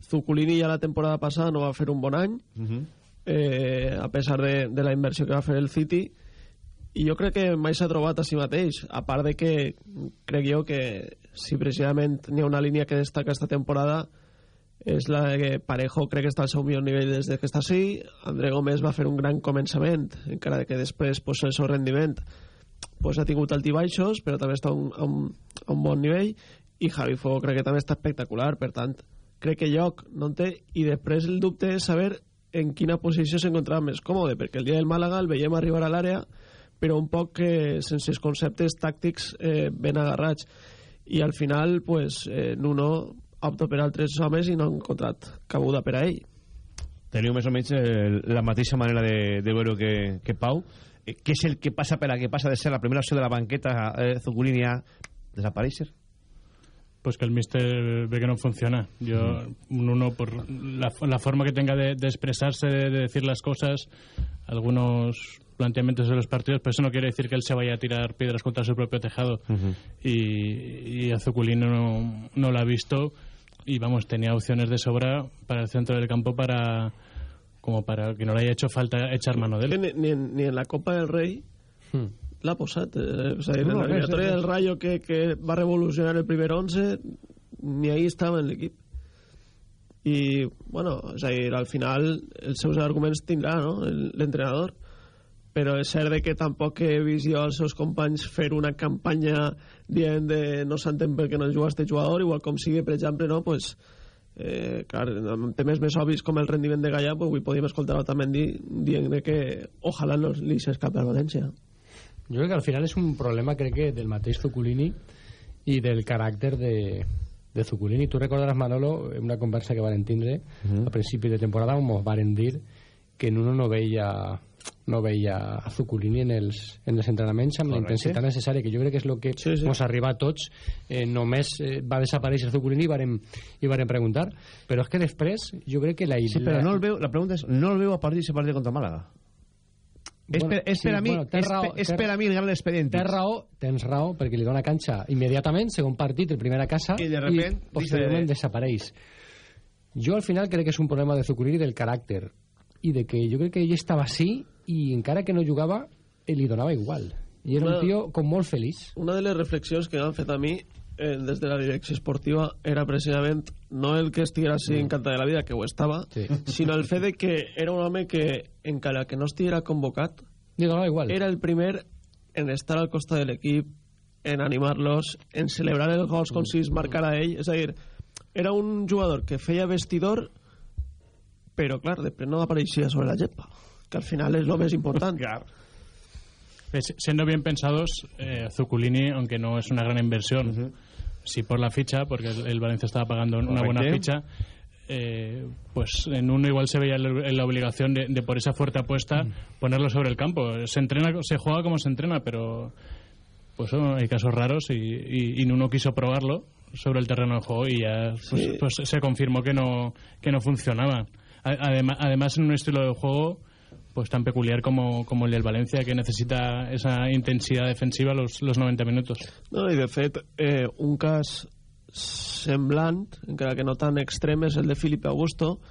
Zuculini ja la temporada passada no va fer un bon any, Uh -huh. eh, a pesar de, de la inversió que va fer el City, i jo crec que mai s'ha trobat a si mateix, a part de que crec jo que si precisament n'hi ha una línia que destaca esta temporada és la de que Parejo crec que està al seu millor nivell des de que està així, André Gómez va fer un gran començament, encara que després pues, el seu rendiment pues, ha tingut altibaixos, però també està a un, a un, a un bon nivell, i Javi Fuego crec que també està espectacular, per tant, crec que lloc no té, i després el dubte és saber en quina posició s'encontrava més còmode, perquè el dia del Màlaga el veiem arribar a l'àrea, però un poc eh, sense els conceptes tàctics eh, ben agarrats, i al final, pues, eh, Nuno opta per altres homes i no ha encontrat cabuda per a ell. Teniu més o menys eh, la mateixa manera de, de veure que, que Pau. Eh, què és el que passa per a que passa de ser la primera opció de la banqueta eh, Zuculini a desaparèixer? Pues que el míster ve que no funciona. Yo, un uno, por la, la forma que tenga de, de expresarse, de, de decir las cosas, algunos planteamientos de los partidos, pero eso no quiere decir que él se vaya a tirar piedras contra su propio tejado. Y, y a Zuculini no, no lo ha visto y vamos, tenía opciones de sobra para el centro del campo para como para que no le haya hecho falta echar mano de él. ni, ni, en, ni en la Copa del Rei l'ha posat. Eh? O No, en la res. del Rayo que, que va revolucionar el primer 11 ni ahí estava en l'equip. I, bueno, és a dir, al final els seus arguments tindrà, no?, el- l'entrenador. Però és cert de que tampoc he vist jo als seus companys fer una campanya dient de no s'entén per què no juga este jugador, igual com sigui, per exemple, no?, pues, eh, clar, amb temes més obvis com el rendiment de Gaia, pues, avui podíem escoltar també dir, dient de que ojalà no li s'escapi al València. Jo crec que al final és un problema, crec que, del mateix Zuculini i del caràcter de, de Zuculini. Tu recordaràs, Manolo, en una conversa que van tindre a principi de temporada on mos varen dir que Nuno no veia no veia a Zuculini en els, en els entrenaments amb la Correcte. intensitat necessària, que jo crec que és el que sí, sí. arriba a tots. Eh, només eh, va desaparèixer Zuculini i varen, i varen preguntar. Però és que després, jo crec que la... Sí, però no el veu, la pregunta és, no el veu a partir de partit contra Màlaga? és per, és per a mi, bueno, és, raó, per, és tens- per a mi el gran expedient. Tens raó, tens raó, perquè li dona canxa immediatament, segon partit, el primer a casa, I de repent, i posteriorment dice- desapareix. Jo al final crec que és un problema de Zuculini del caràcter, i de que jo crec que ell estava així, i encara que no jugava, li donava igual. I era Una- un tio com molt feliç. Una de les reflexions que m'han fet a mi eh, des de la direcció esportiva era precisament no el que estiguera així encantat de la vida, que ho estava, sí. *laughs* sinó el fet de que era un home que, encara que no estiguera convocat, li donava igual. era el primer en estar al costat de l'equip, en animar-los, en celebrar els gols com si es marcara ell. És a dir, era un jugador que feia vestidor, però, clar, després no apareixia sobre la gespa, que al final és el més important. *laughs* Pues, siendo bien pensados, eh, Zuculini, aunque no es una gran inversión, sí por la ficha, porque el, Valencia estaba pagando una buena ficha, eh, pues en uno igual se veía la- obligación de, de, por esa fuerte apuesta ponerlo sobre el campo. Se entrena, se juega como se entrena, pero pues oh, hay casos raros y, y, y Nuno quiso probarlo sobre el terreno de juego y ya pues, Sí. pues se confirmó que no que no funcionaba. Además, además en un estilo de juego pues tan peculiar como, como el del Valencia que necesita esa intensidad defensiva los, los 90 minutos. No, i de fet, eh, un cas semblant, encara que no tan extrem, és el de Filipe Augusto,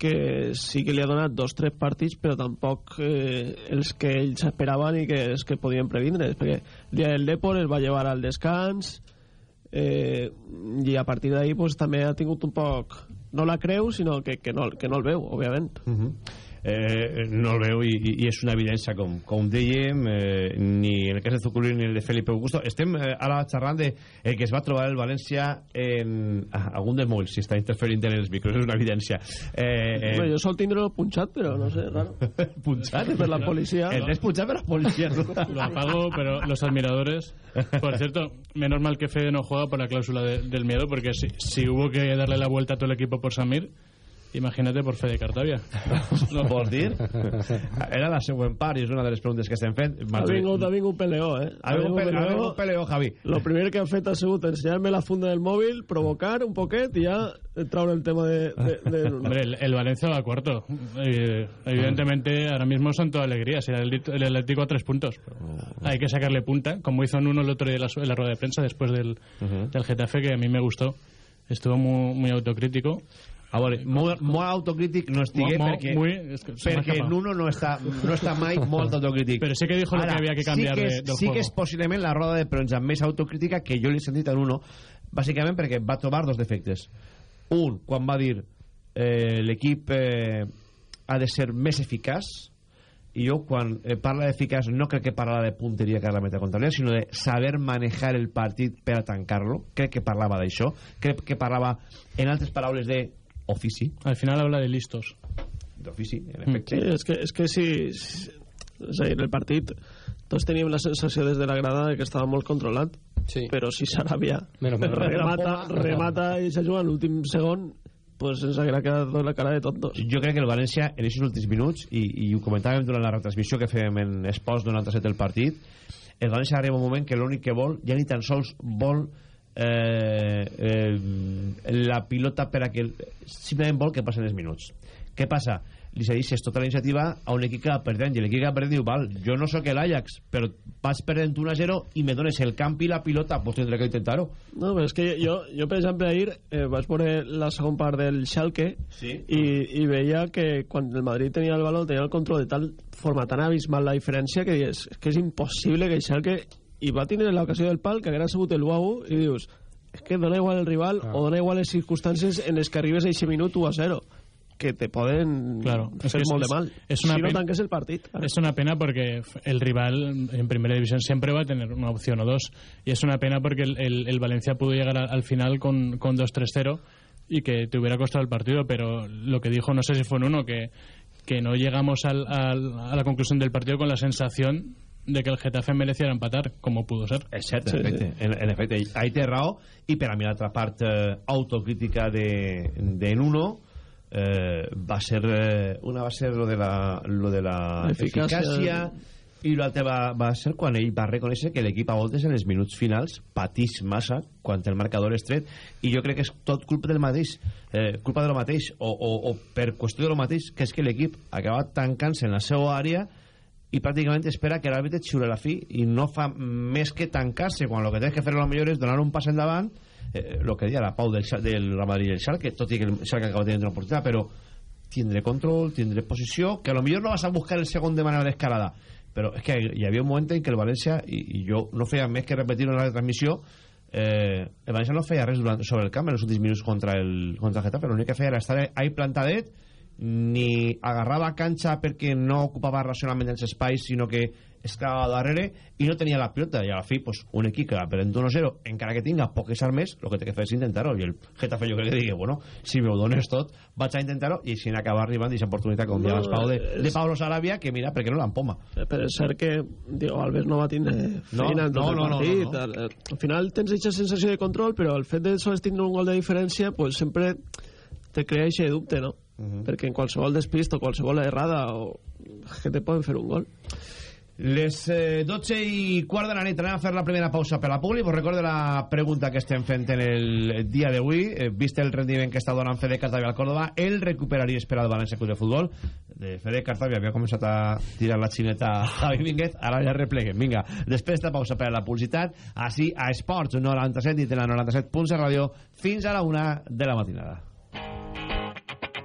que sí que li ha donat dos tres partits, però tampoc eh, els que ells esperaven i que els que podien previndre, perquè el dia del Depor es va llevar al descans, eh, i a partir d'ahí pues, també ha tingut un poc no la creu, sinó que, que, no, que no el veu, òbviament. Eh, no el veu i, i, és una evidència com, com dèiem eh, ni en el cas de Zuculini ni el de Felipe Augusto estem eh, ara xerrant de el que es va trobar el València en ah, algun dels mòbils si està interferint en els micros és una evidència eh, eh, Bueno, jo sol tindre-lo punxat, però no sé, raro. *laughs* punxat Per la policia. el és punxat per la policia *laughs* Lo apago, pero los admiradores. Por cierto, menos mal que Fede no juega por la cláusula de- del miedo, porque si, si hubo que darle la vuelta a todo el equipo por Samir, imagínate por Fede Cartavia. *laughs* no vols dir? era la següent part i és una de les preguntes que estem fent Ha vingut, ha vingut Peleó, eh? Ha vingut Peleó, ha vingut Peleó, Javi. Lo primer que ha fet ha sigut ensenyar-me la funda del mòbil, provocar un poquet i ja traure el tema de... de, de... Hombre, el, el Valencia va cuarto. Eh, evidentemente, ahora mismo son toda alegrías. El, Atlético- el Atlético a tres puntos. Hay que sacarle punta, como hizo en uno el otro día en la, en la rueda de prensa después del, del Getafe, que a mí me gustó. Estuvo muy, muy autocrítico. A veure, molt, molt autocrític no estigué Mo- mo- perquè, muy- es que perquè. Nuno no està, no està mai molt *laughs* autocrític. Però sí que dijo lo que había que cambiar sí que de- del sí juego. que és possiblement la roda de premsa més autocrítica que jo li he sentit a Nuno, bàsicament perquè va trobar dos defectes. Un, quan va dir eh, l'equip eh, ha de ser més eficaç, i jo quan eh, parla d'eficaç no crec que parla de punteria que és la meta contrària sinó de saber manejar el partit per a tancar-lo crec que parlava d'això crec que parlava en altres paraules de ofici Al final habla de listos. d'ofici en Mm. efecte Sí, és que, és que si, si... És a dir, el partit tots teníem la sensació des de la grada de que estava molt controlat sí. però si Sarabia Menos mal. remata, remata i se juga l'últim segon pues ens haguera quedat la cara de tontos jo crec que el València en aquests últims minuts i, i ho comentàvem durant la retransmissió que fèiem en Esports 97 del partit el València arriba un moment que l'únic que vol ja ni tan sols vol eh, eh, la pilota per a que simplement vol que passen els minuts què passa? li cedeixes tota la iniciativa a un equip que va perdent i l'equip que va perdent diu val, jo no sóc l'Ajax però vas perdent 1 a 0 i me dones el camp i la pilota pues tindré que intentar-ho No, però és que jo, jo per exemple, ahir eh, vaig veure la segona part del Schalke sí. i, i veia que quan el Madrid tenia el baló tenia el control de tal forma tan abismal la diferència que és que és impossible que el Schalke i va tenir l'ocasió del pal que haguera sigut el UAU i dius, és que dona igual el rival Ah. o dona igual les circumstàncies en les que arribes a aquest minut 1 a 0 que te poden Claro, es fer es- molt de mal es una si no pena- tanques el partit Es una pena porque el rival en primera división siempre va a tener una opción o dos. Y es una pena porque el, el- el Valencia pudo llegar al final con, con 2-3-0 y que te hubiera costado el partido. Pero lo que dijo, no sé si fue en uno, que, que no llegamos al- al- a la conclusión del partido con la sensación de que el Getafe mereciera empatar, como pudo ser. És cert, en, efecte, en, en efecte, ahí té raó i per a mi l'altra part eh, autocrítica de, de Nuno eh, va ser eh, una va ser lo de la, lo de la Eficàcia. eficàcia i l'altra va, va ser quan ell va reconèixer que l'equip a voltes en els minuts finals patís massa quan el marcador és tret i jo crec que és tot culpa del mateix eh, culpa de lo mateix o, o, o per qüestió de lo mateix que és que l'equip acaba tancant-se en la seva àrea i pràcticament espera que l'àrbitre xiure la fi i no fa més que tancar-se quan el que tens que fer a lo millor és donar un pas endavant eh, lo que deia la Pau del, del Real Madrid i el Schalke tot i que el Schalke acaba tenint una oportunitat però tindré control, tindré posició que a lo millor no vas a buscar el segon de manera descarada però és que hi havia un moment en què el València i, i jo no feia més que repetir en la transmissió eh, el València no feia res durant, sobre el camp en els últims minuts contra el, contra el Getafe l'únic que feia era estar ahí plantadet ni agarrava canxa perquè no ocupava racionalment els espais sinó que es quedava darrere i no tenia la pilota i a la fi pues, un equip que va per 1-0 encara que tinga poques armes el que té que fer és intentar-ho i el Getafe jo crec que digui bueno, si m'ho dones tot vaig a intentar-ho i si n'acaba arribant aquesta oportunitat com No, no, Pau de, de Pablo Sarabia que mira perquè no l'empoma però és cert que Diego Alves no va tindre No, feina en tot no, el no, no, partit no, no. Al, al final tens aquesta sensació de control però el fet de sols tindre un gol de diferència pues, sempre te crea aquest dubte no? Perquè en qualsevol despist o qualsevol errada o... que te poden fer un gol Les eh, 12 i quart de la nit anem a fer la primera pausa per la Publi. Vos recordo la pregunta que estem fent en el dia d'avui. Eh, vist el rendiment que està donant Fede Cartavia al Córdoba, el recuperaria esperat València Club de Futbol. De Fede Cartavia havia començat a tirar la xineta a Javi Mínguez, ara ja repleguem. Vinga, després de pausa per la publicitat, així a Esports 97 i de la 97.7 Ràdio fins a la una de la matinada.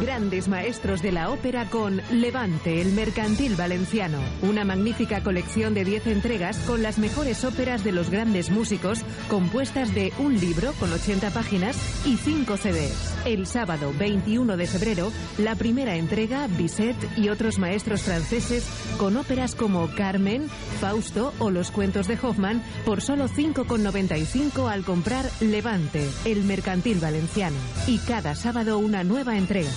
Grandes maestros de la ópera con Levante, el mercantil valenciano. Una magnífica colección de 10 entregas con las mejores óperas de los grandes músicos, compuestas de un libro con 80 páginas y 5 CDs. El sábado 21 de febrero, la primera entrega, Bizet y otros maestros franceses con óperas como Carmen, Fausto o los cuentos de Hoffman por solo 5,95 al comprar Levante, el mercantil valenciano. Y cada sábado una nueva entrega.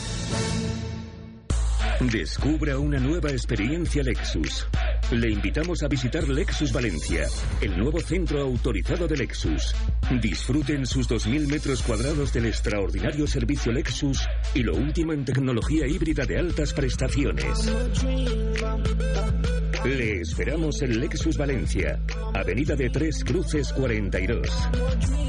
Descubra una nueva experiencia Lexus. Le invitamos a visitar Lexus Valencia, el nuevo centro autorizado de Lexus. Disfrute en sus 2.000 metros cuadrados del extraordinario servicio Lexus y lo último en tecnología híbrida de altas prestaciones. Le esperamos en Lexus Valencia, Avenida de Tres Cruces 42.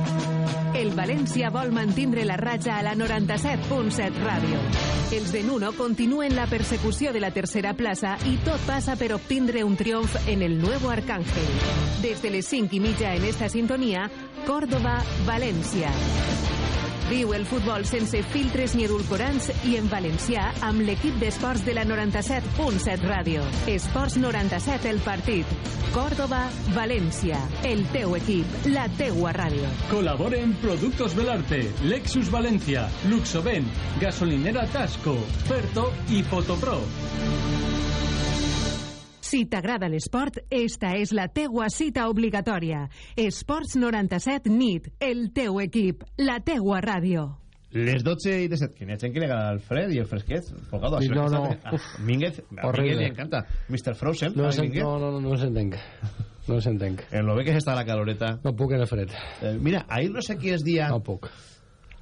El València vol mantindre la ratxa a la 97.7 ràdio. Els de Nuno continuen la persecució de la tercera plaça i tot passa per obtindre un triomf en el Nuevo Arcángel. Des de les 5 i en esta sintonia, Córdoba, València. Viu el futbol sense filtres ni edulcorants i en valencià amb l'equip d'esports de la 97.7 ràdio. Esports 97 el partit. Córdoba, València. El teu equip, la teua ràdio. Colaboren Productos Belarte, Lexus Valencia, Luxoven, Gasolinera Tasco, Ferto y Fotopro. Si t'agrada l'esport, esta és la teua cita obligatòria. Esports 97 NIT, el teu equip, la teua ràdio. Les 12 i 17, que n'hi ha gent que li agrada el fred i el fresquet. Folgado, Sí, no, no. Ah, Mínguez, a Horrible. Mínguez li encanta. Mr. Frozen, No, se, no, no, no, no s'entenc. No s'entenc. En lo bé que està la caloreta. No puc en el fred. Eh, mira, ahir no sé qui és dia... No puc.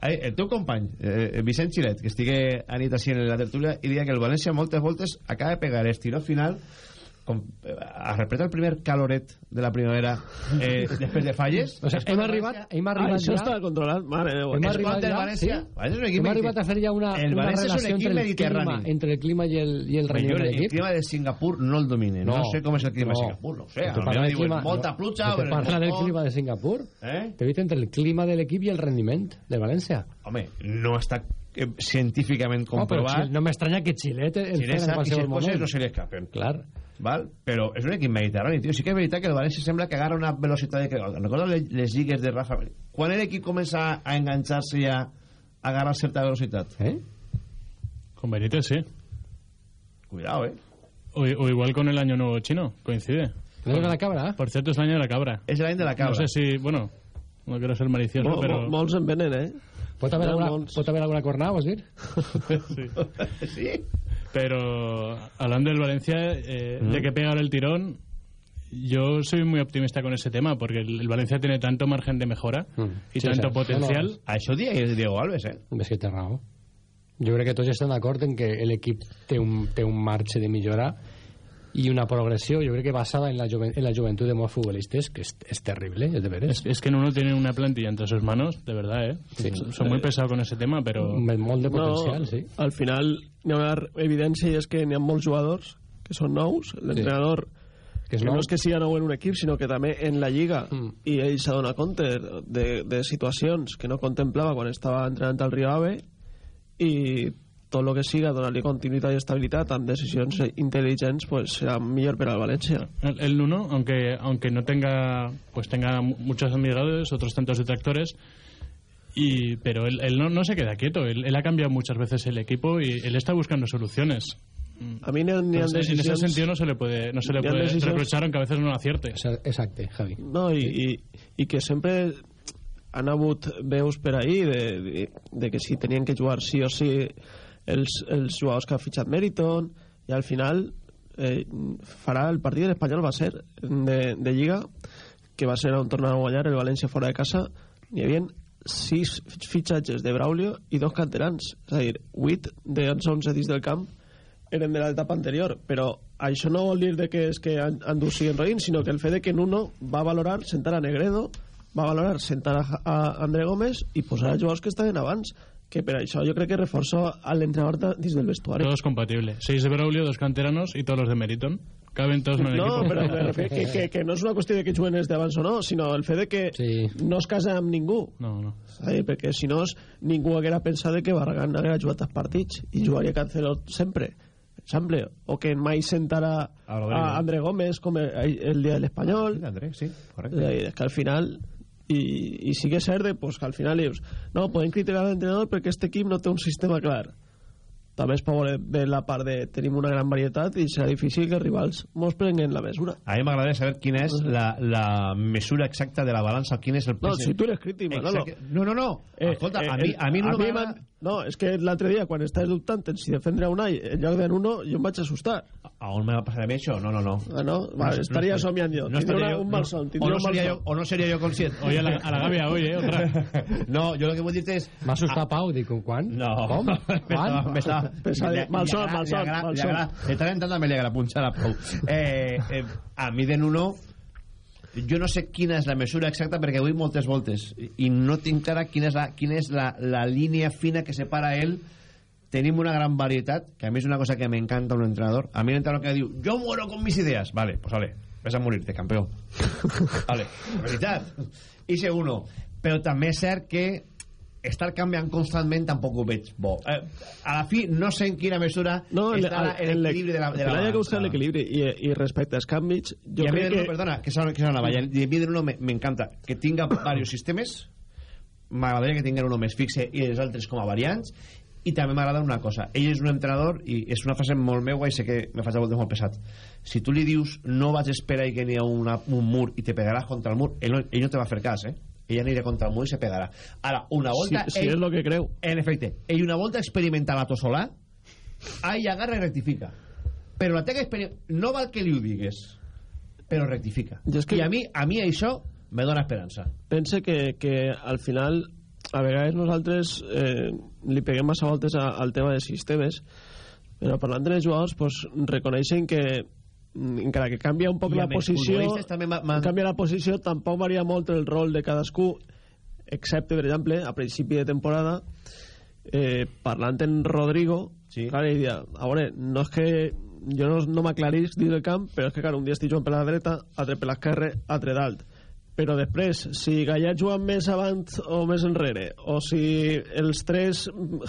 Ahir, el teu company, eh, Vicent Xiret, que estigui a nit així en la tertúlia, i dia que el València moltes voltes acaba de pegar estiró final eh, a repretar el primer caloret de la primavera eh, *laughs* després de falles. O sigui, hem arribat, hem arribat Ah, això ja... està controlat, mare de Déu. Hem És arribat quan del ja, València- sí? València és un equip Hem mediter- arribat a fer ja una, El una València un entre el, clima, entre el clima i el, i el rendiment de clima de Singapur no el domine. No, No. sé com és el clima No. de Singapur, no sé. Te parla diuen clima- molta no, pluja... Te però parla del no. clima de Singapur. Eh? T'he dit entre el clima de l'equip i el rendiment del València. Home, no està eh, científicament No, però comprovat. No m'estranya que el Xile sap coses no se li escapen. Clar. Val? Però és un equip mediterrani, tio. Sí que és veritat que el València sembla que agarra una velocitat de... Recordo les, les lligues de Rafa... Quan l'equip comença a enganxar-se ja a agarrar certa velocitat? Eh? Con Benítez, sí. Cuidado, eh. O, o igual con el año nuevo chino, coincide. ¿El año de la cabra? Por cierto, es el año de la cabra. És l'any de la cabra. No sé si, bueno, no quiero ser malicioso, Mo- pero... mo- Molts en venen, eh? Pot haver, ha alguna, molts. pot haver alguna cornada, vols dir? *laughs* sí. *laughs* Pero hablando del Valencia, eh, de que pega ahora el tirón, yo soy muy optimista con ese tema, porque el, el Valencia tiene tanto margen de mejora y Sí, tanto sí. potencial. No, no, Això dia és Diego Alves, eh? És que té raó. Jo crec que tots estan d'acord en que l'equip té, un, té un marge de millora i una progressió, jo crec que basada en la, joven, en la joventut de molts futbolistes, que és, és terrible, és de veres. Es, es que uno tiene una plantilla entre sus manos, de verdad, ¿eh? Sí. Son muy pesados con ese tema, pero... Molt de potencial, no, sí. Al final hi ha una evidència i és que n'hi ha molts jugadors que són nous. L'entrenador Que és que no nou. és que sigui nou en un equip, sinó que també en la Lliga Mm. i ell s'adona compte de, de situacions que no contemplava quan estava entrenant al Rio Ave i tot el que siga donar-li continuïtat i estabilitat amb decisions intel·ligents pues, serà millor per al València. El, el Nuno, aunque aunque no tenga pues tenga mu- muchos admiradores, otros tantos detractores, y pero él, él no, no se queda quieto. Él, él ha cambiado muchas veces el equipo y él está buscando soluciones. A mí Entonces, en ese sentido no se le puede no se le puede decisions- reprochar aunque a veces no acierte. Exacte, Javi. No, i, i, i que sempre han hagut veus per ahir de, de, de que si tenien que jugar sí o sí els, els jugadors que ha fitxat Meriton i al final eh, farà el partit de l'Espanyol va ser de, de Lliga que va ser on tornar a guanyar el València fora de casa n'hi havia sis fitxatges de Braulio i dos canterans. És a dir, 8 de 11 dins del camp eren de l'etapa anterior, però això no vol dir de que és que dut siguen roïns, sinó que el fet de que Nuno va valorar sentar a Negredo, va valorar sentar a, a André Gómez i posar els jugadors que estaven abans, que per això jo crec que reforça a l'entrenador de- dins del vestuari. Todo es compatible. Seis de Braulio, dos canteranos y todos los de Meriton. Caben todos en el No, equipo. però me refiero que, que, que no és una qüestió de que juguen els d'abans o no, sinó el fet de que sí. no es casa amb ningú. No, no. Sabe? Perquè si no, ningú haguera pensat de que Barragán haguera jugat els partits i jugaria Cancelo sempre exemple, o que mai sentarà A a. André Gómez com el, el dia de l'Espanyol André, sí, correcte. Eh, és que al final i, i sí que és cert de, pues, que al final dius no, podem criticar l'entrenador perquè aquest equip no té un sistema clar també es pot veure la part de tenim una gran varietat i serà difícil que els rivals mos prenguen la mesura A mi m'agradaria saber quina és la, la mesura exacta de la balança, quin és el no, pes... si tu eres crític Manolo Exacte. No, no, no. Eh, Escolta, eh, a mi, a mi no a mi m'agrada... No, és que l'altre dia, quan estaves dubtant en si defendre a Unai en lloc de Nuno, jo em vaig assustar. A on me va passar a mi això? No, no, no. Ah, no? Va, estaria somiant jo. No Tindria estaria una- yo- un no. o, no un sería malson. yo, o no sería yo consciente. Oye, a la- a la Gavia hoy, eh, otra. *laughs* no, yo lo que vull dir és... M'ha assustat Pau, dic, quan? No. Com? *laughs* Quan? Dir, malson, malson, malson. Estava intentant me alegra punxar a Pau. Eh, eh, a mi de Nuno jo no sé quina és la mesura exacta perquè vull moltes voltes i no tinc clara quina és la, quina és la, la línia fina que separa ell tenim una gran varietat que a mi és una cosa que me encanta un entrenador. A mi l'entrenador que diu yo muero con mis ideas vale, pues vale, ves a morirte campeón. *laughs* Vale, veritat. I segundo, però també és cert que estar canviant constantment tampoc ho veig bo. Eh, a la fi no sé en quina mesura No, el- està l'equilibri de la, de la que balança. buscar l'equilibri i, i respecte als canvis jo I a mi de que... Perdona, que s'ha que anava, i a mi de Nuno me- m'encanta que tinga diversos sistemes, m'agradaria que tinguin uno més fixe i els altres com a variants, i també m'agrada una cosa, ell és un entrenador i és una frase molt meua i sé que me faig a voltes molt pesat. Si tu li dius no vaig esperar i que n'hi ha una, un mur i te pegaràs contra el mur ell no, ell no te va a fer cas, eh? Ell anirà contra el mur i se pegarà ara, una volta Si- si ell, és lo que creu. en efecte, ell una volta experimenta la tossolà ahí agarra i rectifica. Però la experiència no val que li ho digues però rectifica. I és que- i a mi, a mi això me dona esperança. pense que, que al final a vegades nosaltres eh, li peguem massa voltes a, al tema de sistemes però parlant de jugadors pues, reconeixen que encara que canvia un poc I la posició també canvia la posició tampoc varia molt el rol de cadascú excepte per exemple a principi de temporada eh, parlant en Rodrigo sí. clar, ell dia, a veure, no és que jo no, no m'aclarís dins del camp però és que clar, un dia estic jugant per la dreta altre per l'esquerra, altre dalt però després, si Gallat juga més avant o més enrere, o si els tres,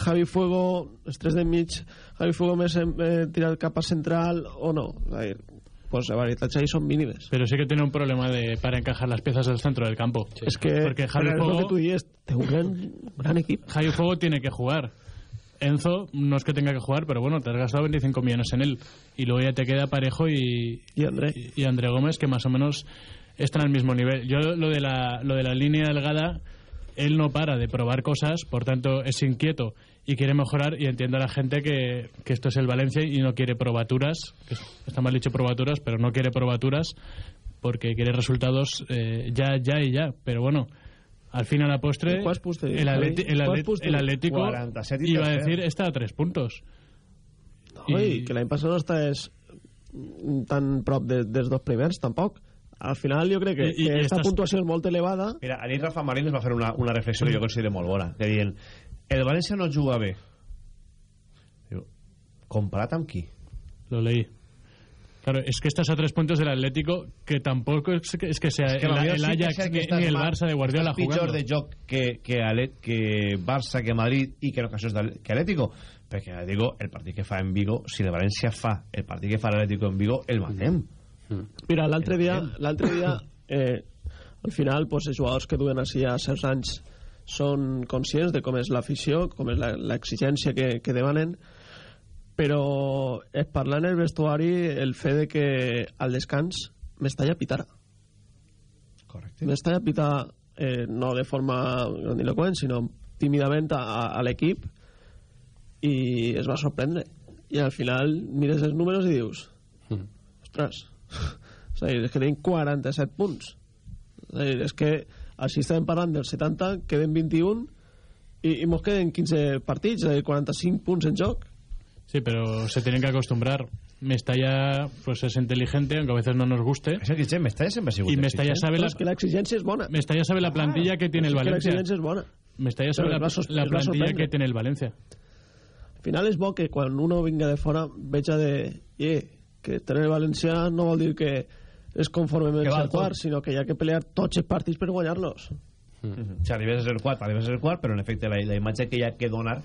Javi Fuego, els tres de mig, Javi Fuego més eh, tirat cap a central o no, a dir, pues varietats ahí son mínimes. Pero sí que tiene un problema de para encajar las piezas del centro del campo. Es que, Porque Javi Fuego, que tú dices, un gran, gran equipo. Javi Fuego tiene que jugar. Enzo no es que tenga que jugar, pero bueno, te has gastado 25 millones en él. Y luego ya te queda Parejo y, y, André. y, André Gómez, que más o menos están al mismo nivel. Yo lo de la, lo de la línea delgada, él no para de probar cosas, por tanto es inquieto y quiere mejorar y entiendo a la gente que, que esto es el Valencia y no quiere probaturas, está mal dicho probaturas, pero no quiere probaturas porque quiere resultados eh, ya, ya y ya. Pero bueno, al fin a la postre, ¿Y cuál puste, el, Atleti- el, el Atlético 47 y iba a decir está a tres puntos. Oi, que l'any passat no estàs tan prop de, dels dos primers, tampoc. Al final jo crec que, I- i- que i aquesta estàs- puntuació és molt elevada. Mira, ahir Rafa Marín es va fer una, una reflexió que jo considero molt bona, que dient, el València no juga bé. Diu, comparat amb qui? Lo leí. Claro, es que estás a tres puntos del Atlético, que tampoco es que, es que sea És que el, el sí que Ajax que ni, el mal, Barça de Guardiola jugando. de joc que, que, Ale, que Barça, que Madrid i que en ocasions que Atlético perquè digo, el partit que fa en Vigo si el València fa el partit que fa l'Atlético en Vigo el matem Mira, l'altre dia, l'altre dia eh, al final pues, els jugadors que duen així a certs anys són conscients de com és l'afició, com és la- l'exigència que, que demanen, però es parla en el vestuari el fet de que al descans Mestalla pitara. Correcte. Mestalla pita eh, no de forma grandiloquent, sinó tímidament a, a l'equip i es va sorprendre. I al final mires els números i dius ostres, *laughs* és, dir, és que tenim 47 punts. És, dir, és que així estem parlant dels 70, queden 21 i, i mos queden 15 partits, és a dir, 45 punts en joc. Sí, pero se tienen que acostumbrar. Mestalla pues es inteligente, aunque a veces no nos guste. Es exigent, Mestalla sempre ha sigut Y Mestalla sabe Però la, és que l'exigència és bona. Mestalla sabe la plantilla que tiene el és que Valencia. l'exigència és bona. Mestalla sabe la, es la es plantilla que tiene el Valencia. Al final és bo que quan uno vinga de fora veja de... Eh, que tenir el valencià no vol dir que és conforme val el quart, sinó que hi ha que pelear tots els partits per guanyar-los. Mm. Si arribes a ser quart, arribes a ser quart, però en efecte la, la imatge que hi ha que donar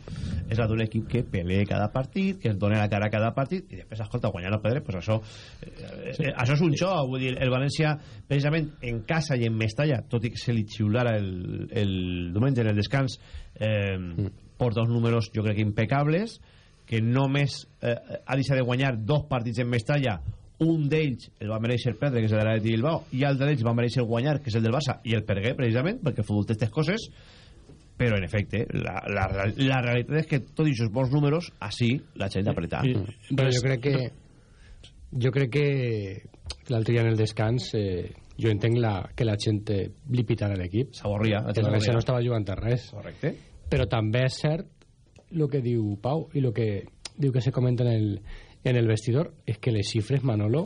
és la d'un equip que pelee cada partit, que es dona la cara a cada partit, i després, escolta, guanyar o perdre, pues això, eh, eh, això és un show, vull dir, el València, precisament en casa i en Mestalla, tot i que se li xiulara el, el diumenge en el descans, eh, porta uns números, jo crec que impecables, que només eh, ha deixat de guanyar dos partits en Mestalla un d'ells el va mereixer perdre, que és el de l'Atleti Bilbao, i altre d'ells va mereixer guanyar, que és el del Barça, i el pergué, precisament, perquè el futbol té aquestes coses, però en efecte la, la, la realitat és que tot i aquests bons números així la gent apreta però jo crec que jo crec que l'altre dia en el descans eh, jo entenc la, que la gent li pitara l'equip. S'avorria el València no estava jugant a res. Correcte. Però també és cert el que diu Pau i el que diu que se comenta en el, en el vestidor és que les xifres Manolo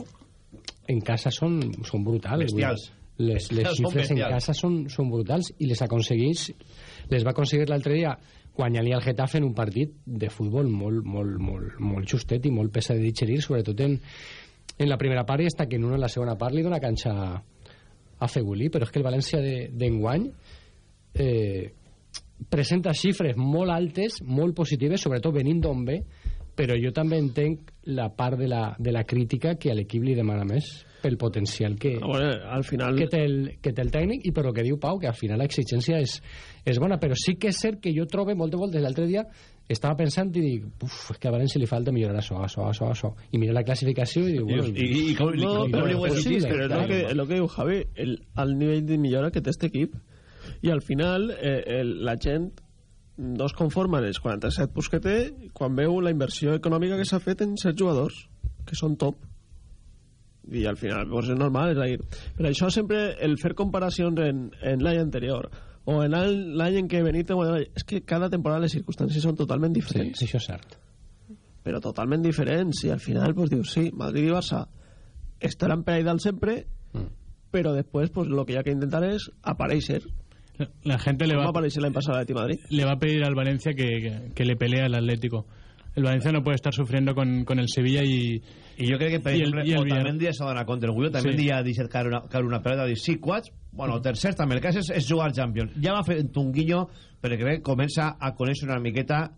en casa són, són brutals Bestials. les, les Són xifres en bestials. casa són, són brutals i les aconseguís les va aconseguir l'altre dia guanyar-li al Getafe en un partit de futbol molt, molt, molt, molt justet i molt pesat de digerir, sobretot en, en la primera part i està que en una en la segona part li dona canxa a Fegulí, però és que el València de- d'enguany de, eh, presenta xifres molt altes, molt positives, sobretot venint d'on ve, però jo també entenc la part de la, de la crítica que a l'equip li demana més pel potencial que, Ah, bueno, al final... que, té el, que té el tècnic i per el que diu Pau, que al final l'exigència és, és bona, però sí que és cert que jo trobo molt de voltes l'altre dia estava pensant i dic, uf, és que a València li falta millorar això, això, això, això i mira la classificació i diu, bueno, no, però, és però, sí, possible, però és lo claro. que, és lo que diu Javi el, el nivell de millora que té este equip i al final eh, el, la gent no es conforma en els 47 punts que té quan veu la inversió econòmica que s'ha fet en set jugadors que són top. I al final pues, és normal és a dir, per això sempre el fer comparacions en, en l'any anterior o en l'any en què Benito bueno, és que cada temporada les circumstàncies són totalment diferents. sí, això és cert. Però totalment diferents i al final pues, dius, sí, Madrid i Barça estaran per dalt sempre però després pues, lo que hi ha que intentar és aparèixer La gente le va, a Leti Madrid le va a pedir al Valencia que, que, que le pelee al Atlético. El Valencia no puede estar sufriendo con, con el Sevilla y, i jo crec que per I el- exemple el Villar- Otamendi ja s'ha donat compte el Guido també Sí. dia ha deixat caure una, caure una pelota dir sí, quats, bueno, tercer també el cas és, és jugar al Champions ja va fer un guinyo crec que comença a conèixer una miqueta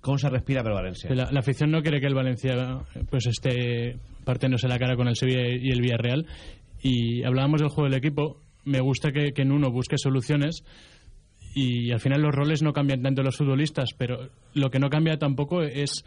com se respira per València la, la afición no quiere que el Valencia pues esté partiéndose la cara con el Sevilla y el Villarreal. Y hablábamos del juego del equipo. Me gusta que, que en uno busque soluciones y al final los roles no cambian tanto los futbolistas, pero lo que no cambia tampoco es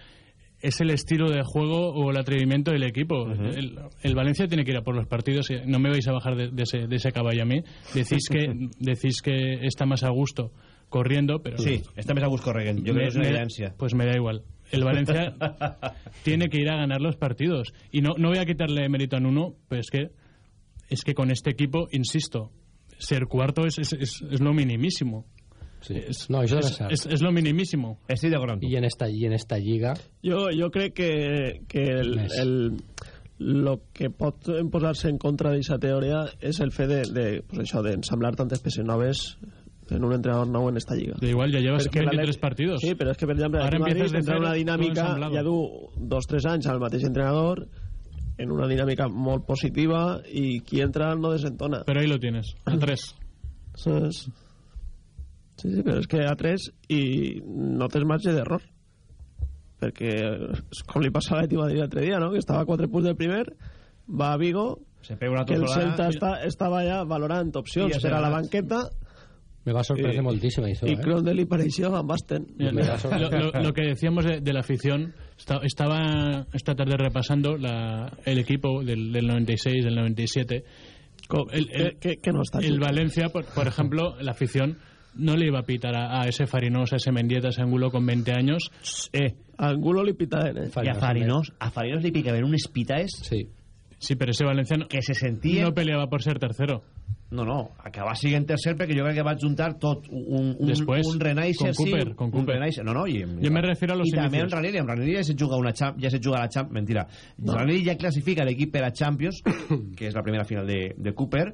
es el estilo de juego o el atrevimiento del equipo. el, el Valencia tiene que ir a por los partidos. y No me vais a bajar de, de ese, de ese caballo a mí. Decís que *laughs* decís que está más a gusto corriendo, pero sí, està més a gust corregent jo crec que és una evidència pues me da igual. El Valencia *laughs* tiene que ir a ganar los partidos. Y no, no voy a quitarle mérito a Nuno, pero es que, es que con este equipo, insisto, ser cuarto es, es, es, es lo minimísimo. Es, No, això es, és es, es lo minimísimo. Estic d'acord i en esta, i en esta lliga jo, jo crec que, que el, Més. el, lo que pot posar-se en contra d'aquesta teoria és el fet de, de pues això d'ensamblar tantes peces noves en un entrenador nou en esta lliga Da igual, ya llevas Perquè la 23 Lec- partidos. Sí, però és que, per exemple, Ahora Madrid empiezas de entra en una dinàmica, ja du dos, tres anys al mateix entrenador, en una dinàmica molt positiva, i qui entra no desentona. Pero ahí lo tienes, a tres. Saps? Sí, sí, però és que a tres i no tens marge d'error. Perquè és com li passa a l'Eti Madrid l'altre dia, no? Que estava a quatre punts del primer, va a Vigo, se pega una que el Celta està, estava ja valorant opcions per a la banqueta me va sorprendre Eh, moltíssim això i eh? Crondel i pareixia Van Basten. Mira, lo, sorpresa. lo- lo que decíamos de, de la afición, esta- estaba esta tarde repasando la, el equipo del, del 96, del 97. El, el- ¿Qué- qué- qué no está el? Valencia, por, por ejemplo, *laughs* la afición no le iba a pitar a, a ese Farinós, a ese Mendieta, a ese Angulo con 20 años. eh, A Angulo li pitaven, eh? i a Farinós a Farinós li picaven unes pitaes sí. Sí, pero ese Valencia no, que se sentia no peleaba por ser tercero. No, no, acabar siguent tercer perquè jo crec que va juntar tot un, un, Després, un Renaixer, con Cooper, sí, con un Cooper. Renaixer, no, no, i, Jo me refiero a los i també inicios. en Ranieri, en Ranieri ja se juga una champ, ja se juga la champ, mentira, no. Ranieri ja classifica l'equip per a Champions, *coughs* que és la primera final de, de Cooper,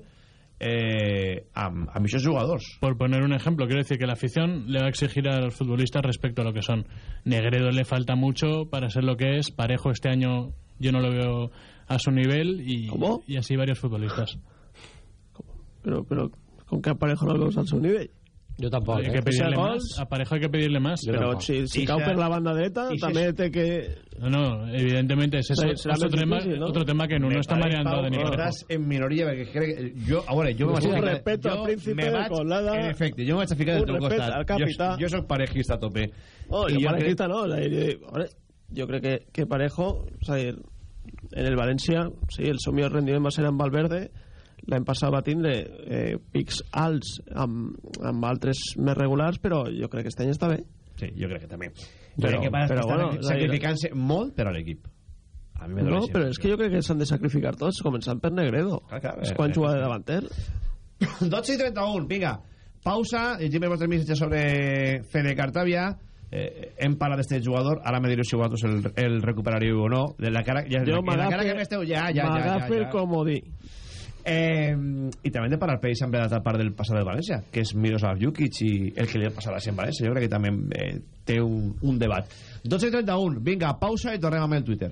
eh, amb, amb aquests jugadors. Por poner un ejemplo, quiero decir que la afición le va a exigir a los futbolistas respecto a lo que son. Negredo le falta mucho para ser lo que es. Parejo este año yo no lo veo a su nivel y, ¿Cómo? y así varios futbolistas. Però, però com que Parejo no el veus al seu nivell? jo tampoc Hay eh? que pedirle O sea, más. gols- A Parejo hay que pedirle más. Jo Però tampoc. si, si I cau se- per la banda dreta, i se- també té que... No, no, evidentemente es eso. Será- será otro, más tema, difícil, ¿no? otro tema que en uno Me está parece, mareando Pau, de que nivel. estàs en minoria perquè crec que jo, a veure, jo me vaig Un a ficar- respeto al jo príncipe me de vaig- Colada. en efecte, jo me vaig a ficar del Un teu respecte costat al capità. jo, jo soc parejista a tope Oh, I jo jo parejista no, la, jo, veure, jo crec que, que Parejo, o sigui, en el València, sí, el seu millor rendiment va ser amb Valverde, l'any passat va tindre eh, pics alts amb, amb altres més regulars, però jo crec que aquest any està bé. Sí, jo crec que també. Però- Però, que però que estan bueno, sacrificant-se molt per a l'equip. A mi me No, dóna però és que jo crec que s'han de sacrificar tots, començant per Negredo. Clar, clar, és eh, quan eh, juga sí. de davanter. *coughs* 12 i 31, vinga. Pausa, llegim el vostre missatge sobre Fede Cartavia. Eh, hem parlat d'este jugador, ara me direu si vosaltres el, el recuperareu o no. De la cara, ja, Jo de la cara que m'esteu, ja, ja, ja, ja, m'agafe el ja. comodí. Eh, I també hem de parlar per exemple de l'altra part del passat del València, que és Miroslav Jukic i el que li passarà a en València. Jo crec que també eh, té un, un debat. 12 i 31, vinga, pausa i tornem amb el Twitter.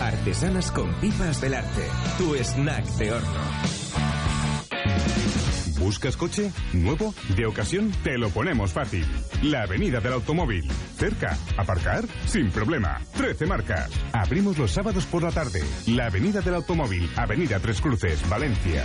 Artesanas con pipas Belarte. Tu snack de horno. ¿Buscas coche? ¿Nuevo? ¿De ocasión? Te lo ponemos fácil. La Avenida del Automóvil. Cerca. ¿Aparcar? Sin problema. 13 marcas. Abrimos los sábados por la tarde. La Avenida del Automóvil. Avenida Tres Cruces, Valencia.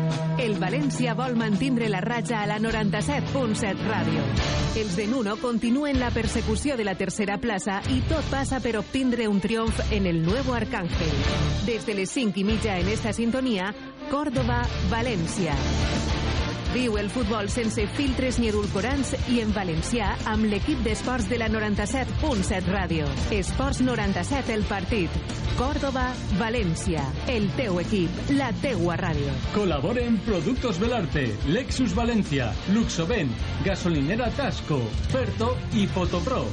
El València vol mantindre la ratxa a la 97.7 ràdio. Els de Nuno continuen la persecució de la tercera plaça i tot passa per obtindre un triomf en el Nuevo Arcángel. Des de les 5 i en esta sintonia, Córdoba, València. Viu el futbol sense filtres ni edulcorants i en valencià amb l'equip d'esports de la 97.7 ràdio. Esports 97 el partit. Córdoba, València. El teu equip, la teua ràdio. Colaboren Productos Belarte, Lexus Valencia, Luxoven, Gasolinera Tasco, Ferto y Fotopro.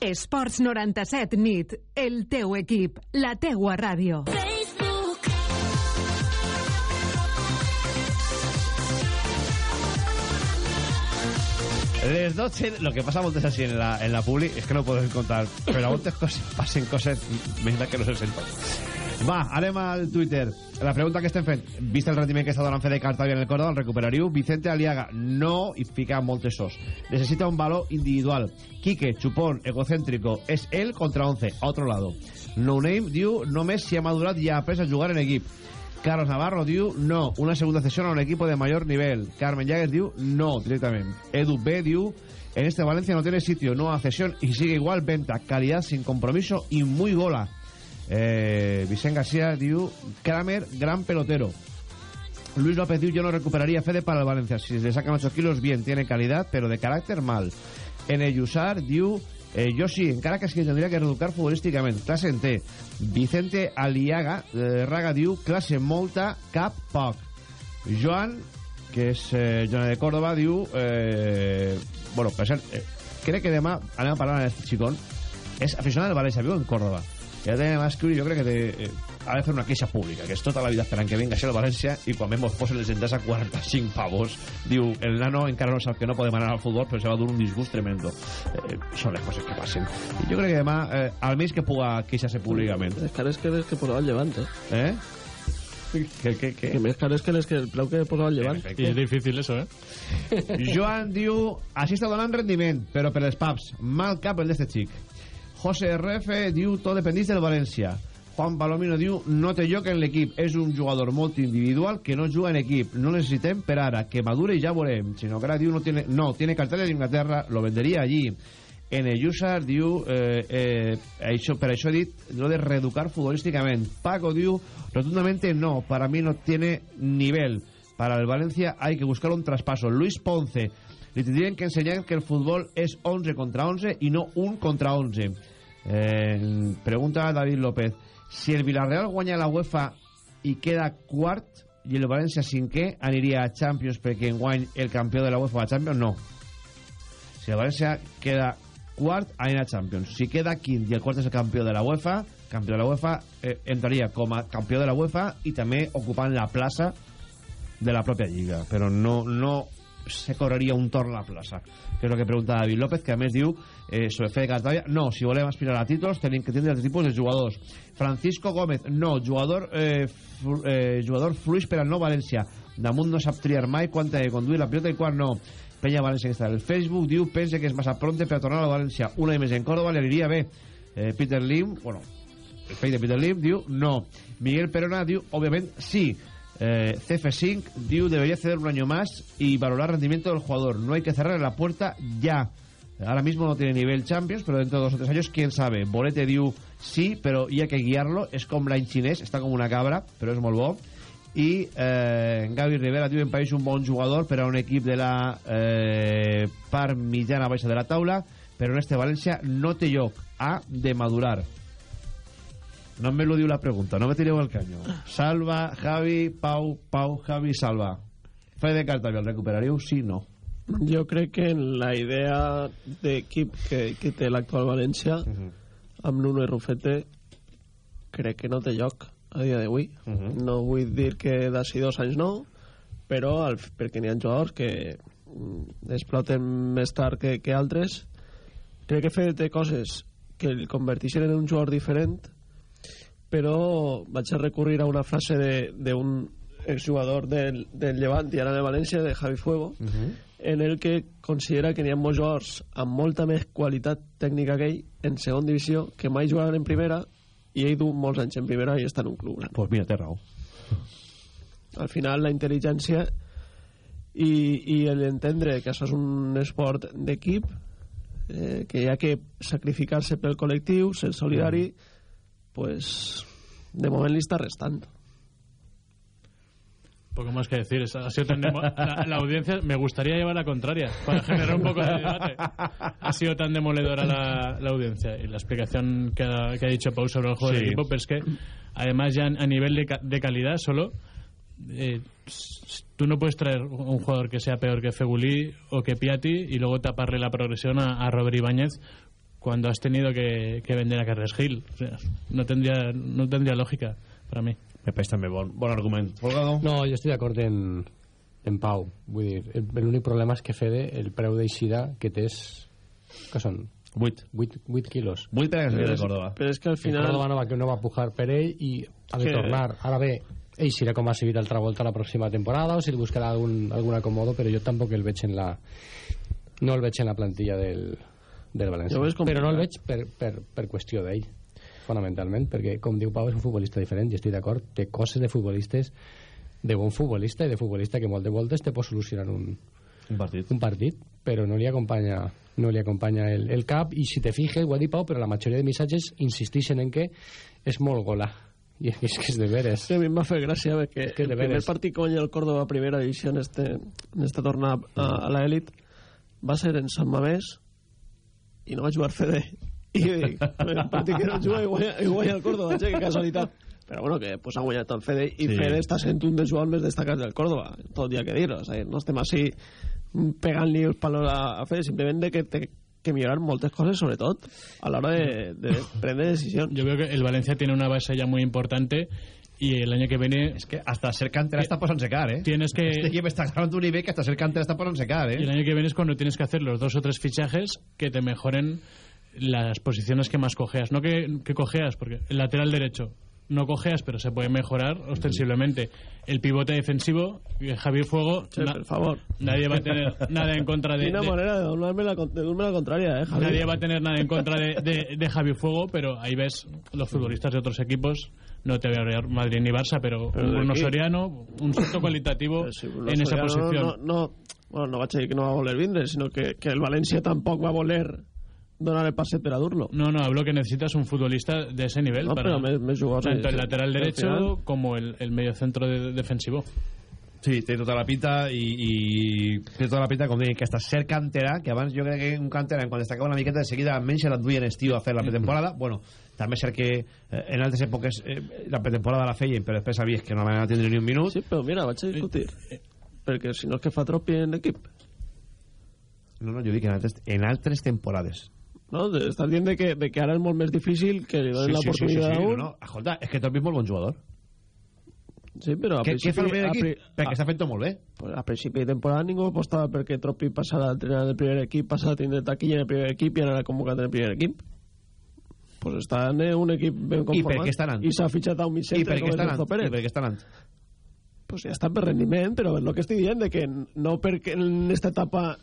Esports 97 nit. El teu equip, la teua ràdio. Les 12, lo que pasa moltes así en la, en la publi es que no podem contar, però a moltes coses passen coses més que no se senten. Va, anem al Twitter. La pregunta que estem fent, vist el rendiment que està donant Fede Cartavia en el Córdoba, el recuperaríeu? Vicente Aliaga, no, i fica moltes sos. Necesita un valor individual. Quique, chupón, egocéntrico, es él contra 11, a otro lado. No Name diu, només si ha madurat i ha après a jugar en equip. Carlos Navarro diu no, una segunda cesión a un equipo de mayor nivel. Carmen Llagues diu no, directamente. Edu B diu en este Valencia no tiene sitio, no a cesión y sigue igual venta, calidad sin compromiso y muy gola. Eh, Vicente García diu Kramer, gran pelotero. Luis López diu yo no recuperaría Fede para el Valencia. Si le sacan 8 kilos, bien, tiene calidad, pero de carácter mal. En el Yusar diu eh, yo sí, encara que tendría que reeducar futbolísticamente. Clase en T. Vicente Aliaga, eh, Raga diu, clase molta, cap poc. Joan, que és eh, Joan de Córdoba, diu... Eh, bueno, per cert, eh, crec que demà anem a parlar amb aquest xicón. És aficionat del València, viu en Córdoba. Ja tenim a escriure, jo crec que té, ha de fer una queixa pública, que és tota la vida esperant que vinga a ser el València i quan vemos posen les entrades a 45 pavos, diu, el nano encara no sap que no podem anar al futbol, però se va dur un disgust tremendo. Eh, són les coses que passen. I jo crec que demà, eh, almenys que puga queixar-se públicament. Les cares que les que posava el Llevant, eh? Eh? Que, que, que... Que més cares que les que el preu que posava el Llevant. Y es difícil eso, ¿eh? *laughs* Joan diu, així està donant rendiment, però per els pubs. Mal cap el d'este xic. José RF diu, tot dependís del València. Juan Palomino diu, no té lloc en l'equip. És un jugador molt individual que no juga en equip. No necessitem per ara, que madure i ja veurem. Ara diu, no tiene, no, tiene cartera d'Inglaterra, lo vendería allí. En el Yusar diu, eh, eh, això, per això de reeducar futbolísticament. Paco diu, rotundamente no, para mí no tiene nivel. Para el Valencia hay que buscar un traspaso. Luis Ponce, li tindrien que ensenyar que el futbol és 11 contra 11 i no 1 contra 11. Eh, pregunta David López, si el Villarreal guanya la UEFA i queda quart i el València cinquè, aniria a Champions perquè enguany el campió de la UEFA a Champions? No. Si el València queda quart anar a Champions. Si queda quint i el quart és el campió de la UEFA, campió de la UEFA, eh, entraria com a campió de la UEFA i també ocupant la plaça de la pròpia Lliga. Però no, no se correria un torn la plaça, que és el que pregunta David López, que a més diu eh, sobre Fede Cartavia, no, si volem aspirar a títols tenim que tindre altres tipus de jugadors. Francisco Gómez, no, jugador, eh, eh, jugador fluix per al nou València. Damunt no sap triar mai quan de conduir la pilota i quan no. Peña València que està el Facebook diu pensa que és massa pronte per tornar a València un any més en Córdoba li aniria bé eh, Peter Lim bueno, el fake de Peter Lim diu no Miguel Perona diu obviament sí eh, CF5 diu debería ceder un año más y valorar rendimiento del jugador. No hay que cerrar la puerta ya. Ahora mismo no tiene nivel Champions pero dentro de dos o tres años quién sabe. Bolete diu sí pero ha que guiarlo. És com l'any xinès està com una cabra però és molt bo i eh, Gavi Rivera diu em pareix un bon jugador per a un equip de la eh, part de la taula però en este València no té lloc. Ha de madurar no me lo diu la pregunta no me tireu el caño Salva, Javi, Pau, Pau, Javi, Salva Fede Cartavia, el recuperaríeu? Sí, no Jo crec que en la idea d'equip que, que té l'actual València uh -huh. amb Nuno i Rufete crec que no té lloc a dia d'avui uh -huh. no vull dir que d'ací dos anys no però al, perquè n'hi ha jugadors que mm, exploten més tard que, que altres crec que Fede té coses que el converteixen en un jugador diferent però vaig a recurrir a una frase d'un exjugador del, del Llevant i ara de València, de Javi Fuego uh -huh. en el que considera que n'hi ha molts jugadors amb molta més qualitat tècnica que ell en segon divisió que mai jugaven en primera i ell du molts anys en primera i està en un club gran. Pues mira, té raó. Al final, la intel·ligència i, i l'entendre que això és un esport d'equip eh, que hi ha que sacrificar-se pel col·lectiu, ser solidari, mm. Pues de moment li està restant. Poco más que decir. Ha sido tan la, la, audiencia me gustaría llevar la contraria para generar un poco de debate. Ha sido tan demoledora la, la audiencia y la explicación que ha, que ha, dicho Pau sobre el juego sí. de equipo, pero es que además ya a nivel de, de calidad solo eh, tú no puedes traer un jugador que sea peor que Fegulí o que Piatti y luego taparle la progresión a, a Robert Ibáñez cuando has tenido que, que vender a Carles Gil. O sea, no tendría no tendría lògica per a mi. Me pareix també bon, bon argument. Folgado? No, jo estic d'acord en, en Pau. Vull dir, l'únic problema és que Fede, el preu d'eixida que té és... que són? 8. 8, 8 quilos. 8 per a de Córdoba. Però és que al final... El Córdoba no va, que no va pujar per ell i ha de que... tornar. Ara bé, ell serà com ha seguit altra volta la pròxima temporada o si li buscarà algun, algun acomodo, però jo tampoc el veig en la... No el veig en la plantilla del, del València. Però no el veig per, per, per qüestió d'ell fonamentalment, perquè, com diu Pau, és un futbolista diferent, i estic d'acord, té coses de futbolistes de bon futbolista i de futbolista que molt de voltes te pot solucionar un, un, partit. un partit, però no li acompanya no li acompanya el, el cap i si te fijes, ho ha dit Pau, però la majoria de missatges insistixen en que és molt gola i és que és de veres sí, a mi em va fer gràcia que, que el primer partit que guanya el Córdoba a primera divisió en este, en esta tornada a, a l'elit va ser en Sant Mamés i no va jugar Fede i dic, el partit que no juga i guanya, i guanya el Córdoba, che, que casualitat però bueno, que pues, ha guanyat el Fede i sí. Fede està sent un dels jugadors més destacats del Córdoba tot hi ha que dir o sigui, no estem així pegant-li els palos a, a Fede simplement de que té que millorar moltes coses, sobretot a l'hora de, de prendre decisions. Yo veo que el Valencia tiene una base ya muy importante y el año que viene... Es que hasta ser cantera está por secar, ¿eh? Tienes que... Este equipo está ganando un nivel que hasta ser cantera está por secar, ¿eh? Y el año que viene es cuando tienes que hacer los dos o tres fichajes que te mejoren las posiciones que más cojeas. No que, que cojeas, porque el lateral derecho no cojeas, pero se puede mejorar ostensiblemente. El pivote defensivo, Javier Fuego, sí, por favor. nadie va a tener nada en contra de... *laughs* Una de, manera de la, de la contraria, ¿eh, Javier? Nadie va a tener nada en contra de, de, de, Javier Fuego, pero ahí ves los futbolistas de otros equipos, no te voy a hablar Madrid ni Barça, pero, pero un Soriano, un salto cualitativo en esa posición. No, no, bueno, no vaig a dir que no va a voler vindre, sinó que, que el València tampoc va voler donar el pase per a dur-lo. No, no, hablo que necesitas un futbolista de ese nivel no, para pero me, me tanto el lateral derecho final... como el, el medio centro de, defensivo. Sí, té tota la pinta i, i té tota la pinta, com dic, que està ser cantera, que abans jo crec que un cantera, quan destacava una miqueta, de seguida menys se l'enduien estiu a fer la pretemporada. Bueno, també és cert que eh, en altres èpoques eh, la pretemporada la feien, però després sabies que no van a tindre ni un minut. Sí, però mira, vaig a discutir. Perquè si no és que fa tropi en l'equip. No, no, jo dic en altres, en altres temporades no? Estàs dient de que, de que ara és molt més difícil que li donin l'oportunitat sí, sí, a un. No, no. Escolta, és que Tropi és molt bon jugador. Sí, però a Què, què fa el primer equip? Perquè està fent tot molt bé. Pues a principi de temporada ningú apostava perquè Tropi passara a entrenar en el primer equip, passara a tindre taquilla en el primer equip i ara convocat en el primer equip. Pues està en un equip ben I per conformat. què està anant? I s'ha fitxat a un què com és Enzo? Pérez. I per què està anant? pues ja està per rendiment, però el que estic dient, de que no perquè en esta etapa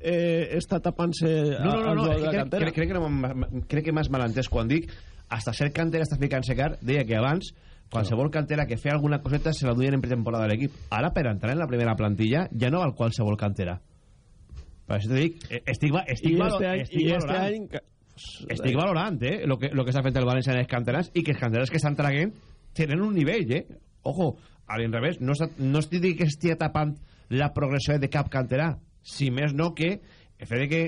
eh, està tapant-se No, no, no, no la crec, crec, crec, que no crec que m'has malentès quan dic hasta ser cantera està ficant-se car. Deia que abans qualsevol cantera que feia alguna coseta se la duien en pretemporada de l'equip. Ara per entrar en la primera plantilla ja no val qualsevol cantera. Per això te dic eh, estic, estic, I este any, estic i este valorant. any estic valorant eh, lo que, lo que està fent el València en els canterans i que els canterans que estan traguent tenen un nivell eh? ojo, a l'inrevés no, no estic dient que estigui tapant la progressió de cap canterà si més no que el fet de que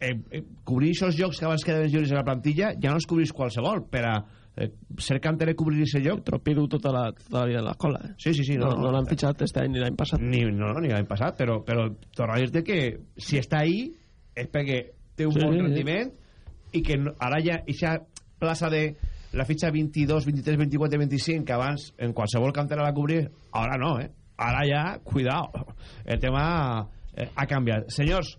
eh, eh, cobrir aquests llocs que abans quedaven lliures a la plantilla ja no els cobrís qualsevol per a eh, ser canterà i cobrir aquest lloc Tropido tota la, tota la vida de l'escola eh? sí, sí, sí no, no, no, l'han fitxat este any ni l'any passat ni, no, no, ni l'any passat però, però torno a dir-te que si està ahí és perquè té un Sí, bon sí, sí. rendiment i que no- ara ja aquesta plaça de la fitxa 22, 23, 24 i 25 que abans en qualsevol cantera la cobrir ara no, eh? Ara ja, cuidao. El tema eh, ha canviat. Senyors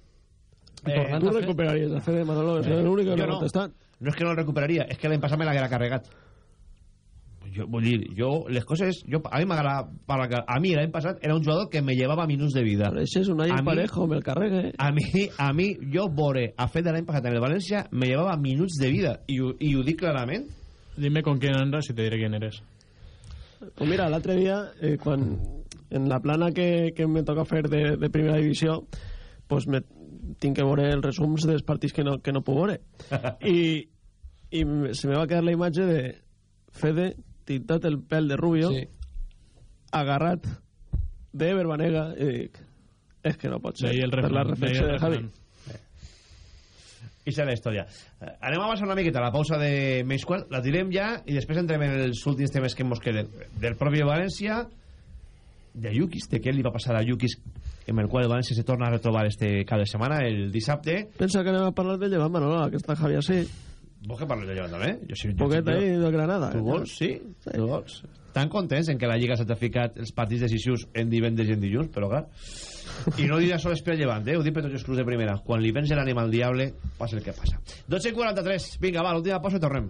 Eh, tu recuperaries a Fede Manolo, és l'únic que no no, contestat. no és que no el recuperaria és que l'any passat me l'haguera carregat. Jo, vull dir, jo, les coses jo, a mi m'agrada a mi l'any passat era un jugador que me llevava minuts de vida. Però això és un any A mi- parejo, me el carregue. a mi, a mi jo veure a fet de l'any passat en el València me llevava minuts de vida. I, i ho dic clarament. Dime con quién andas y te diré quién eres. Pues mira, l'altre dia, eh, quan, en la plana que, que me toca fer de, de primera divisió, pues me, tinc que veure els resums dels partits que no, que no puc veure. *laughs* I, I se me va quedar la imatge de Fede tintat el pèl de Rubio, Sí. agarrat de Verbanega, i dic, és que no pot ser, el per la reflexió de Javi. refrán. i és la història eh, anem a avançar una miqueta a la pausa de quart la tirem ja i després entrem en els últims temes que ens queden del propi València de Yukis, de què li va passar a Yukis en el qual el València se torna a retrobar este cap de setmana, el dissabte Pensa que anem a parlar del llevant Manolo, que està Javi així. Vos que parles de llevant també? Jo, sí, poquet jo- ahí de Granada. Tu vols? Sí, tu vols. Tan contents en que la Lliga s'ha ficat els partits decisius en divendres i en dilluns, però clar... I no ho dirà sols per llevant, eh? ho dic per tots els clubs de primera. Quan li vens l'ànima al diable, passa el que passa. 12 i 43, vinga, va, l'última pausa i tornem.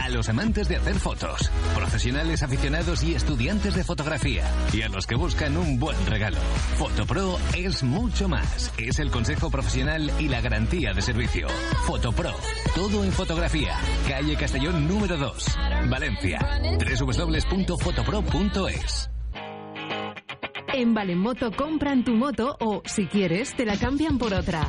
A los amantes de hacer fotos, profesionales aficionados y estudiantes de fotografía, y a los que buscan un buen regalo. Fotopro es mucho más. Es el consejo profesional y la garantía de servicio. Fotopro, todo en fotografía. Calle Castellón número 2, Valencia. www.fotopro.es. En Valenmoto compran tu moto o, si quieres, te la cambian por otra.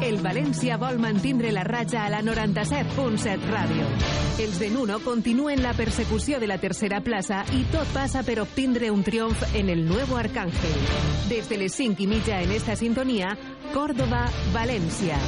El València vol mantindre la ratxa a la 97.7 ràdio. Els de Nuno continuen la persecució de la tercera plaça i tot passa per obtindre un triomf en el Nuevo Arcángel. Des de les 5 i en esta sintonia, Córdoba, València.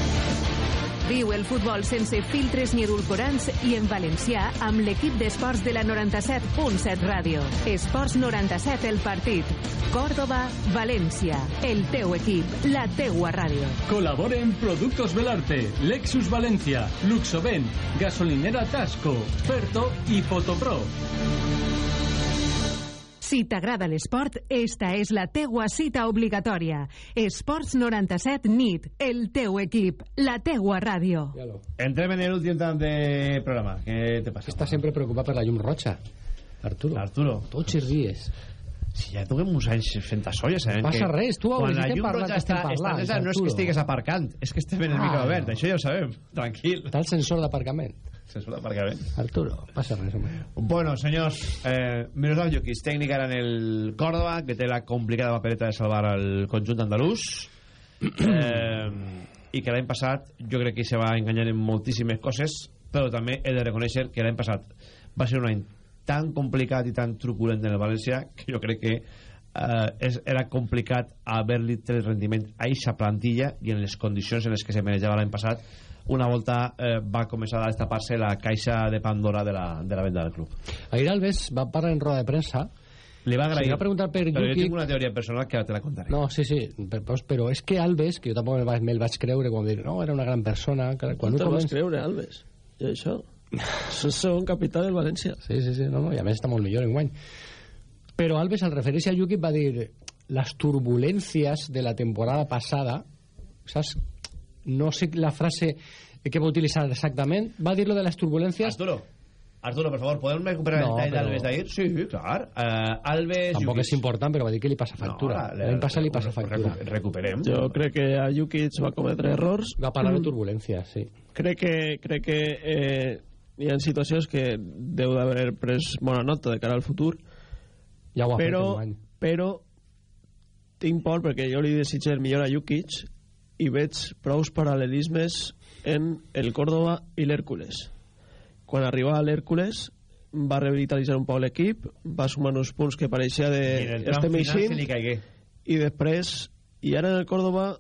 Viu el futbol sense filtres ni edulcorants i en valencià amb l'equip d'esports de la 97.7 ràdio. Esports 97 el partit. Córdoba, València. El teu equip, la teua ràdio. Colaboren Productos Belarte, Lexus Valencia, Luxoven, Gasolinera Tasco, Ferto y Fotopro. Si t'agrada l'esport, esta és la teua cita obligatòria. Esports 97 NIT, el teu equip, la teua ràdio. Entrem en l'últim tant de programa. Què te passa? Està sempre preocupat per la llum roja. Arturo. Arturo. Tots els dies. Si ja duguem uns anys fent això, ja sabem No passa que... res, tu quan la llum parlant roja està, està parlant, encesa, no és que estigues aparcant, és que estem en el Ah, micro obert, no. això ja ho sabem. *laughs* Tranquil. Està el sensor d'aparcament. Sensor d'aparcament. Arturo, passa res, home. Bueno, senyors, eh, Miroslav Jokic, tècnic ara en el Córdoba, que té la complicada papereta de salvar al conjunt andalús, *clears throat* eh, i que l'any passat jo crec que se va enganyar en moltíssimes coses, però també he de reconèixer que l'any passat va ser un any tan complicat i tan truculent en el València que jo crec que eh, és, era complicat haver-li tret rendiment a eixa plantilla i en les condicions en les que se manejava l'any passat una volta eh, va començar a destapar-se la caixa de Pandora de la, de la venda del club. Ahir Alves va parlar en roda de premsa. Li va agrair. Se li va preguntar per però jo Jukic- tinc una teoria personal que te la contaré. No, sí, sí, però, però és que Alves, que jo tampoc me'l vaig, me vaig creure quan dir, no, era una gran persona, que quan Quan ho te vas creure, Alves? I això? Segon capità del València. Sí, sí, sí, no, no, i a més està molt millor en guany. Però Alves, al referir-se a Jukic, va dir les turbulències de la temporada passada, saps? No sé la frase que va utilitzar exactament, va dir lo de les turbulències... Arturo, Arturo, per favor, podem recuperar No, el tall però- d'Alves d'ahir? Sí, clar. Uh, Alves... Tampoc Jukic. és important, però va dir que li passa factura. No, L'any passat li passa factura. recu- recuperem. Jo crec que a Jukic va cometre errors. Va parlar de turbulències, sí. Crec que, crec que eh, hi ha situacions que deu d'haver pres bona nota de cara al futur. Ja ho ha fet però, enguany. però tinc por perquè jo li desitjo el millor a Jukic i veig prous paral·lelismes en el Córdoba i l'Hèrcules. Quan arriba a l'Hèrcules va revitalitzar un poc l'equip, va sumar uns punts que pareixia de estem eixint, i després i ara en el Córdoba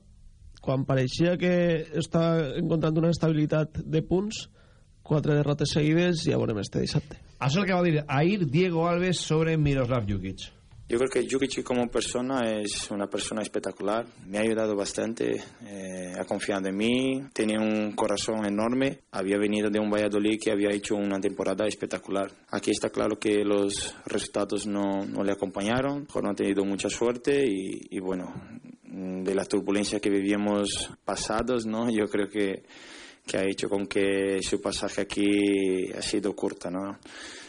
quan pareixia que està encontrant una estabilitat de punts quatre derrotes seguides ja veurem este dissabte Això és el que va dir ahir Diego Alves sobre Miroslav Jukic. Yo creo que Jukic como persona es una persona espectacular. Me ha ayudado bastante, eh, ha confiado en mí, tenía un corazón enorme. Había venido de un Valladolid que había hecho una temporada espectacular. Aquí está claro que los resultados no, no le acompañaron, no ha tenido mucha suerte y, y bueno, de las turbulencias que vivíamos pasados, ¿no? Yo creo que que ha hecho con que su pasaje aquí ha sido corta, ¿no?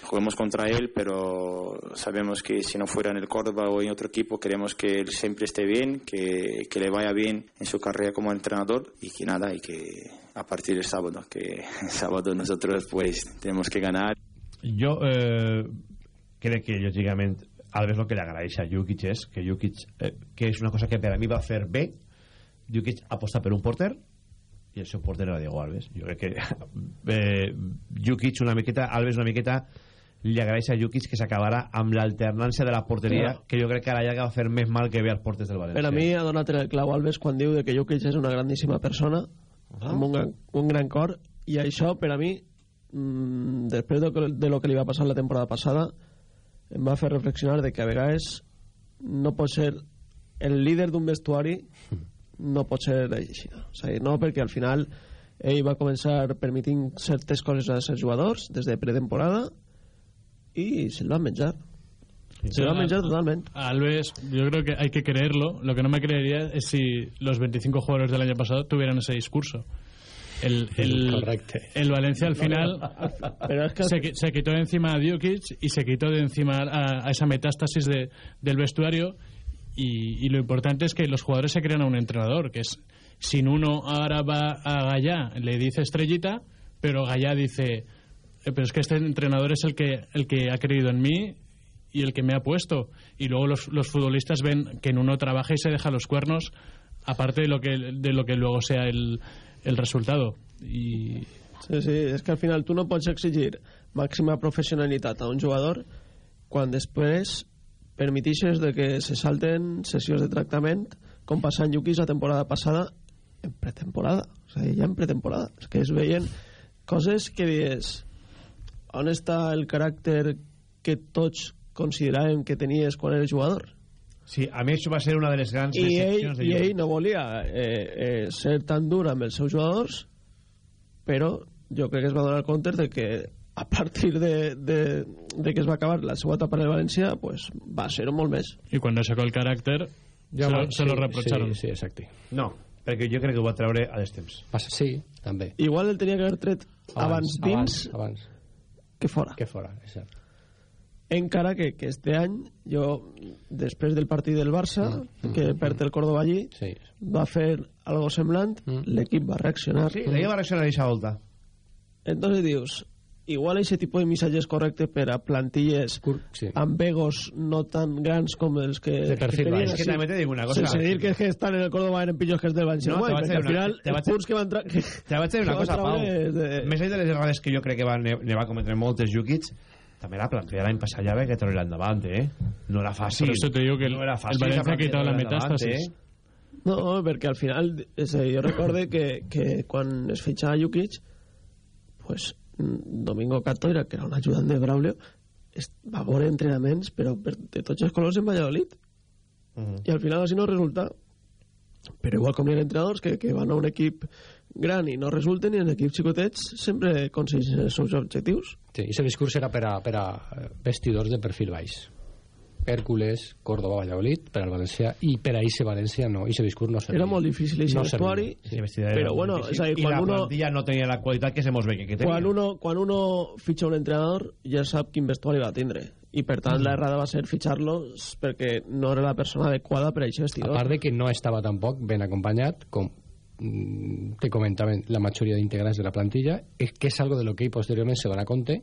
Jugamos contra él, pero sabemos que si no fuera en el Córdoba o en otro equipo, queremos que él siempre esté bien, que, que le vaya bien en su carrera como entrenador y que nada, y que a partir del sábado, que el sábado nosotros pues tenemos que ganar. Jo eh, crec que, lògicament, Alves el que li agraeix a Jukic és que Jukic, eh, que és una cosa que per a mi va fer bé, Jukic aposta per un porter i el seu porter era Diego Alves. Jo crec que *laughs* eh, Jukic una miqueta, Alves una miqueta li agraeix a Jukic que s'acabarà amb l'alternància de la porteria Clar. que jo crec que a la llarga va fer més mal que bé als porters del València. Per a mi ha donat el clau Alves quan diu de que Jokic és una grandíssima persona amb un gran, un gran cor i això per a mi mm, després de, de lo que li va passar la temporada passada em va fer reflexionar de que a vegades no pot ser el líder d'un vestuari no pot ser així o sigui, no perquè al final ell va començar permitint certes coses als seus jugadors des de pretemporada i se'l van menjar. Se lo van menjar totalment. Alves, yo creo que hay que creerlo. Lo que no me creería es si los 25 jugadores del año pasado tuvieran ese discurso. El, el, el Valencia al final *laughs* Pero es que- se, qui- se quitó de encima a Djokic y se quitó de encima a, a esa metástasis de, del vestuario y, lo importante es que los jugadores se crean a un entrenador, que es sin uno ahora va a Gallá, le dice estrellita, pero Gallá dice, "Eh, pero es que este entrenador es el que, el que ha creído en mí y el que me ha puesto. Y luego los, los futbolistas ven que en uno trabaja y se deja los cuernos, aparte de lo que, de lo que luego sea el, el resultado. Sí, sí, és que al final tu no pots exigir màxima professionalitat a un jugador quan després permetixes de que se salten sessions de tractament com passant Yukis la temporada passada en pretemporada, o sigui, ja en pretemporada. És que es veien coses que dius on està el caràcter que tots consideràvem que tenies quan eres jugador? Sí, a mi això va ser una de les grans i ell, de i ell no volia eh, eh, ser tan dur amb els seus jugadors però jo crec que es va donar compte de que a partir de, de, de que es va acabar la seva etapa en el València pues, va ser molt més Y cuando sacó el carácter, Ja se, va- lo, se lo sí, reprocharon. Sí, sí, exacte. No, perquè jo crec que ho va treure a l'estemps. Passa, sí, també. igual el tenia que haver tret abans, dins Abans, abans. que fora Que fora, és cert. encara que, que este any jo després del partit del Barça que perd el Córdoba allí Sí. va fer algo semblant l'equip va reaccionar Sí, l'equip va reaccionar aquesta volta. entonces dius igual ese tipo de missatge és correcte per a plantilles sí. amb egos no tan grans com els que, De perfil que baix. És que també te dic una cosa. sense dir que, és que estan en el Córdoba eren pitjors que els del València No, Guai, perquè al una- final vaig- els punts que van tra... Te vaig dir una *laughs* cosa, van Pau. és de- Més enllà de les errades que jo crec que va, ne, ne va cometre moltes Jukic, també la plantilla l'any passat ja ve que treure endavant, eh? No era fàcil. Por eso te digo que el, no era el fàcil Valencia esa ha quitado la metástasis. endavant, No, perquè al final, és a dir, jo recorde que, que quan es fitxava Jukic, pues, Domingo Catoira, que era un ajudant de Braulio, es, va veure entrenaments, però per, de tots els colors en Valladolid. I al final així no resulta. Però igual com hi ha entrenadors que, que van a un equip gran i no resulten, i en equips xicotets sempre aconsegueixen els seus objectius. Sí, i el discurs era per a, per a eh, vestidors de perfil baix. Hércules, Córdoba, Valladolid, per al València, i per a Ixe València no, Ixe discurs no servia. Era molt difícil eixe no vestuari, Sí, però bueno, difícil. és a dir, I quan la uno... plantilla no tenia la qualitat que se mos ve que, que tenia. quan uno, quan uno fitxa un entrenador ja sap quin vestuari va tindre i per tant l'errada va ser fitxar-lo perquè no era la persona adequada per a aquest A vestidor part de que no estava tampoc ben acompanyat, com mm, te comentaven la majoria d'integrants de la plantilla, és que és algo de lo que posteriorment se dona compte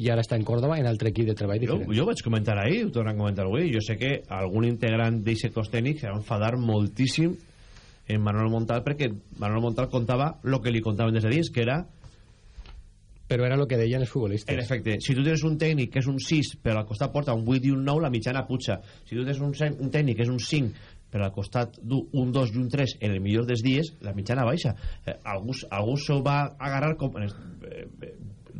i ara està en Córdoba en altre equip de treball Jo, diferent. jo ho vaig comentar ahir, ho torno a comentar avui. Jo sé que algun integrant d'aquest cos tècnic va enfadar moltíssim en Manuel Montal perquè Manuel Montal contava el que li contaven des de dins, que era Però era el que deien els futbolistes. En efecte, si tu tens un tècnic que és un 6, però al costat porta un 8 i un 9, la mitjana puja. Si tu tens un, un tècnic que és un 5, però al costat du un 2 i un 3, en el millor dels dies, la mitjana baixa. Eh, algú algú s'ho va agarrar com... Eh, eh,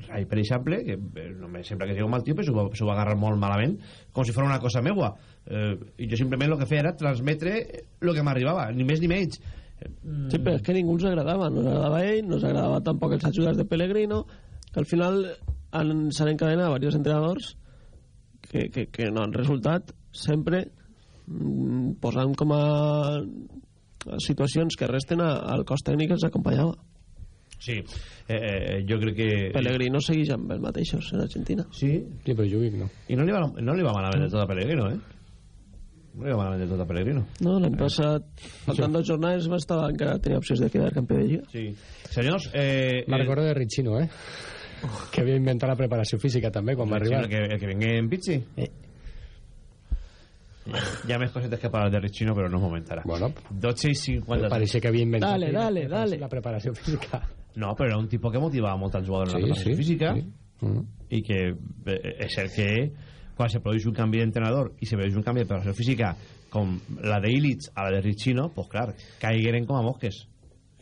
Rai, per exemple, que eh, no me sembla que sigui un mal tio, però s'ho va, va agarrar molt malament, com si fos una cosa meua. Eh, jo simplement el que feia era transmetre el que m'arribava, ni més ni menys. sí, però és que ningú ens agradava no agradava ell, no agradava tampoc els ajudants de Pellegrino que al final han- s'han encadenat diversos entrenadors que, que, que no han resultat sempre mm, posant com a situacions que resten al cos tècnic que els acompanyava Sí, eh, eh, jo crec que... Pellegrino segueix amb els mateixos en Argentina Sí, sí però Juvic no. I no li va, no li va malament de tot a Pellegrino, eh? No li va malament de tot a Pellegrino. No, l'any passat, faltant dos jornades, va estar encara tenia opcions de quedar campió de Lliga. Sí. Senyors, eh... Me recordo de Richino, eh? Que havia inventat la preparació física també quan va arribar. El que, el que venga en Pizzi. Eh. Hi ha més cosetes que parlar de Richino, però no és moment ara. Bueno. 12 i 50. Pareixia que havia inventat Dale, dale, dale. la preparació física. No, però era un tipus que motivava molt als jugadors en Sí, la preparació sí, física sí. Mm. i que eh, és cert que quan se produeix un canvi d'entrenador i se produeix un canvi de preparació física com la de Illich a la de Richino, pues clar, caigueren com a mosques.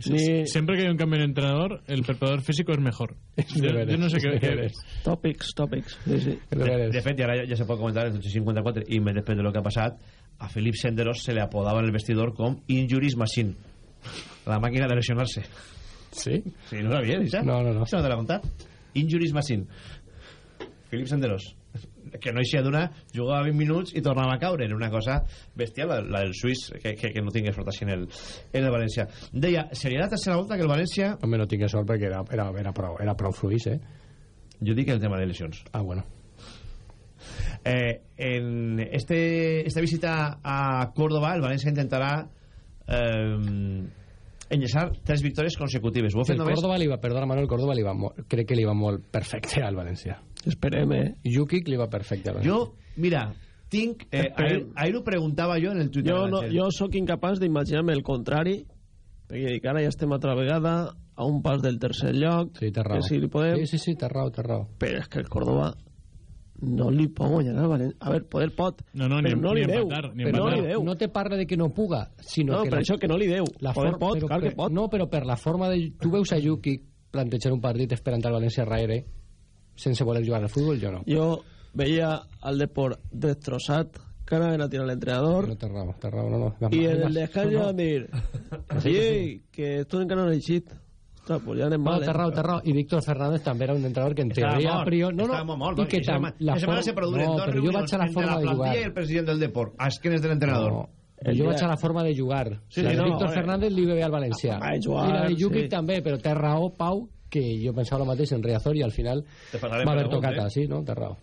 Ni... Siempre que hay un cambio de entrenador, el preparador físico es mejor. *laughs* Yo, veres, yo no sé qué... de qué- veres. Tòpics, tòpics. Sí, sí. De, de fet, i ara ja se pot comentar el 54 i més després de lo que ha passat a Felip Senderos se le apodava en el vestidor com Injuries Machine la màquina de lesionarse Sí? Sí, no sabia, això? No, no, no. Això no te l'ha contat? Injuries Machine Felip Senderos que no eixia d'una, jugava 20 minuts i tornava a caure, era una cosa bestial la, la del suís, que, que, que no tingués sort així en el, en el València. Deia, seria la tercera volta que el València... Home, no tingués sort perquè era, era, era, prou, era prou fluix, eh? Jo dic el tema de lesions. Ah, bueno. Eh, en este, esta visita a Córdoba, el València intentarà eh, enllaçar tres victòries consecutives. Ho ha fet només... Córdoba li va, perdona Manuel, Córdoba li va molt, crec que li va molt perfecte al València. Esperem, eh? Jukic li va perfecte al València. Jo, mira, tinc... Eh, ahir, ahir ho preguntava jo en el Twitter. Jo, no, jo sóc incapaç d'imaginar-me el contrari, perquè dic, ara ja estem altra vegada a un pas del tercer lloc, Sí, té raó. que si li podem... Sí, sí, sí, té raó, té raó. Però és que el Córdoba no li pot guanyar al València. A veure, poder pot, No, no, ni- però no ni li deu. empatar, ni però no li deu. No te parla de que no puga, sinó No, que... per la- això que no li deu. La Poder for- pot, però clar per- que pot. No, però per la forma de... Tu veus a Jukic plantejar un partit esperant al València darrere sense voler jugar al futbol, jo no. Jo veia el Deport destrossat, que anaven a tirar l'entrenador, No té raó, té raó, no, no. i en el descans no, ja no. van dir *laughs* Sí, sí, que tu encara no has eixit. Ostres, pues ja anem mal, eh? té raó. I Víctor Fernández també era un entrenador que en Estava teoria... mort, a priori, no, no, estava molt i que tam, la setmana se produïren no, dos però jo reunions vaig a la entre forma la plantilla jugar. i el president del Deport, a esquenes de l'entrenador. No, jo vaig a la forma de jugar. Sí, sí, no, Víctor eh. Fernández li ve bé al València. Va jugar, I la de Jukic sí. també, però té raó, Pau, que jo pensava el mateix en Riazor i al final va haver tocat, eh? sí, no? Té raó.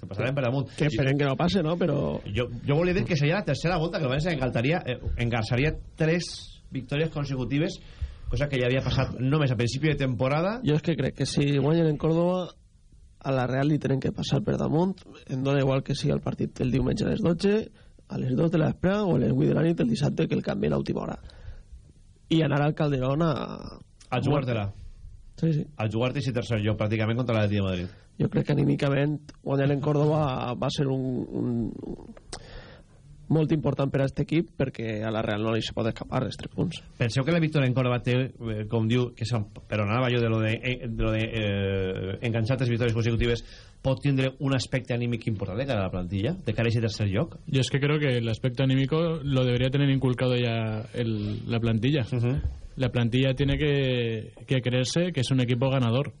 Te passarem per damunt. Que esperem que no passe, no? Però... Jo, jo volia dir que seria la tercera volta que el València engaltaria, eh, engarçaria tres victòries consecutives, cosa que ja havia passat només a principi de temporada. Jo és que crec que si guanyen en Córdoba a la Real li tenen que passar per damunt em dona igual que sigui el partit el diumenge a les 12 a les 2 de la vesprada o a les 8 de la nit el dissabte que el canvi a l'última hora i anar al Calderón a... A jugar-te-la. Sí, sí. A jugar-te ese tercer lloc, pràcticament, contra l'Atlètic de Madrid. jo crec que anímicament guanyar en Córdoba va ser un, un molt important per a aquest equip perquè a la Real no li se pot escapar els tres punts Penseu que la victòria en Córdoba té, eh, com diu, que són, però anava jo de lo de, eh, de, lo de eh, enganxar tres victòries consecutives, pot tindre un aspecte anímic important de cara a la plantilla, de cara a ese tercer lloc? Yo es que creo que el aspecto anímico lo debería tener inculcado ya el- la plantilla. La plantilla tiene que, que creerse que es un equipo ganador.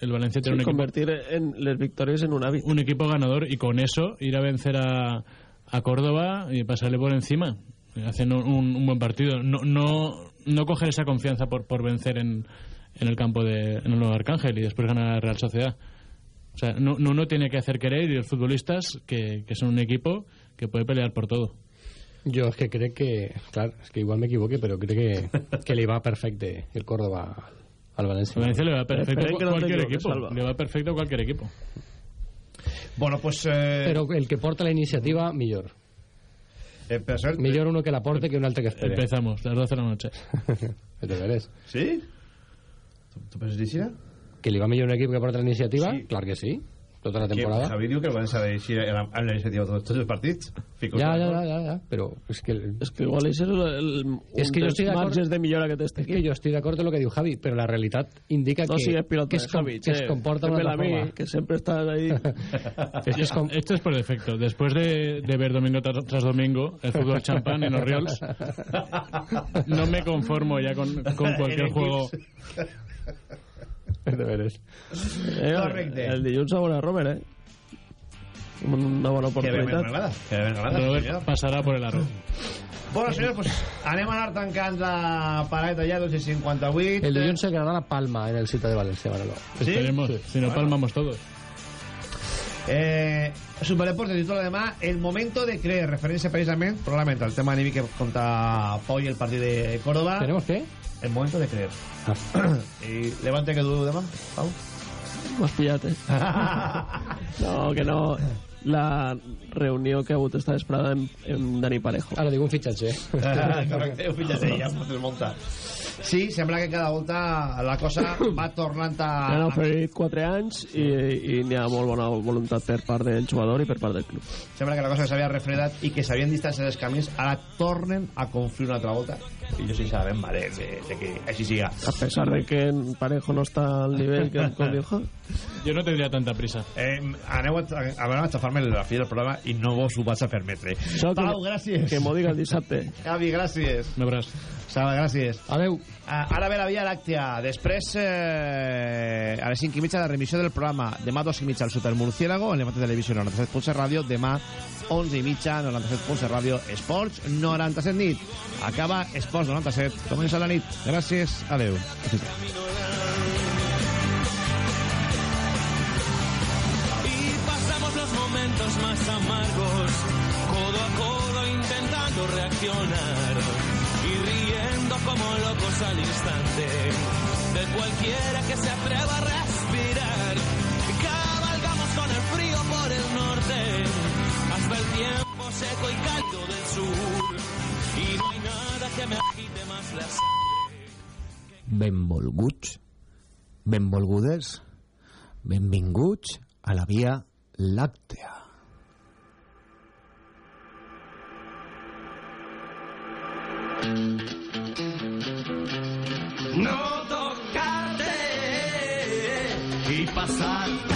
El Valencia tiene sí, un equipo convertir en les victòries en un hàbit un equipo ganador y con eso ir a vencer a, a Córdoba y pasarle por encima. Haciendo un, un buen partido. No, no, no coger esa confianza por, por vencer en, en el campo de en el Nuevo Arcángel y después ganar a la Real Sociedad. O sea, no, no, uno tiene que hacer querer y los futbolistas que, que son un equipo que puede pelear por todo. Jo és que crec que, clar, és que igual m'equivoque, però crec que, que li va perfecte el Córdoba al València. al Valencia le va perfecto no cualquier equivoques, equipo. Salva. le va perfecto cualquier equipo Bueno, pues... Eh, Però el que porta la iniciativa, millor. eh, per cert, Millor uno que la porte que un altre que espere. empezamos las 12 de la noche *laughs* De veres. Sí? Tu, tu penses això? Que li va millor un equip que porta la iniciativa? Sí. Clar que sí. Tota la temporada. Javi diu que el València ha d'aixir amb la iniciativa tots, tots els partits. Fico, Ja, ja, ja, ja, ja, però és que... és que igual és el, el, És que jo estic d'acord- marges de millora que té este És que equip jo estic d'acord amb el que diu Javi, però la realitat indica no que, sigues pilota que, de es, com, Javi, que es che. comporta d'una a altra mí, forma. que siempre estás ahí *laughs* es com... Esto es por defecto. Después de, de ver domingo tras, tras domingo el fútbol champán en los Riols, no me conformo ya con, con *laughs* cualquier juego. *laughs* De veres. eh, Correcte. el dilluns a veure Robert eh? una bona Que ve ben oportunitat. Que ve ben Granada, Robert senyor. pasará por el aro. Bueno, senyors, pues, anem a anar tancant la paradeta ja, 12 i 58. El dilluns se ganarà la Palma en el Ciutat de València, Manolo. ¿Sí? Esperemos. Sí. Si no palmamos todos. Eh, Superdeporte titula demà El momento de creer, referència precisament probablement al tema anímic que conta Pau i el partit de Córdoba. ¿Tenemos qué? El momento de creer. *clears throat* I Levante que du demà, Pau? m'has pillat eh? *laughs* no, que no la reunió que ha hagut esta vesprada amb, amb Dani Parejo Ara dic un fitxatge. *laughs* Correcte, fíjate, ja es desmunta. Sí, sembla que cada volta la cosa va tornant a... han oferit 4 anys i, i n'hi ha molt bona voluntat per part del jugador i per part del club Sembla que la cosa s'havia refredat i que s'havien distanciat els camins, ara tornen a confluir una altra volta. I jo sincerament vale de, de que així siga. a pesar de que en Parejo no està al nivell que dijo Yo no tendría tanta prisa. Eh, aneu a, a, a xafar-me la fi del programa i no vos ho vaig a permetre. Això que- Pau, gràcies. que m'ho diga el dissabte Javi, gràcies. Un abrazo. Sala, gràcies. Adeu. Ah, ara ve la Via Làctea. Després, eh, a les 5 i mitja, la remissió del programa. Demà, 2 i mitja, al Super Murciélago, en Levante Televisió 97.7 Ràdio. Demà, 11 i mitja, 97.7 Ràdio Esports 97 nit. Acaba Esports 97. Comença la nit. Gràcies. Adeu. Y pasamos los momentos más amargos, codo a codo intentando reaccionar y riendo como locos al instante de cualquiera que se atreva a respirar. Cabalgamos con el frío por el norte hasta el tiempo seco y cálido del sur y no hay nada que me Benvolguts, benvolgudes, benvinguts a la Via Làctea. No tocarte y pasarte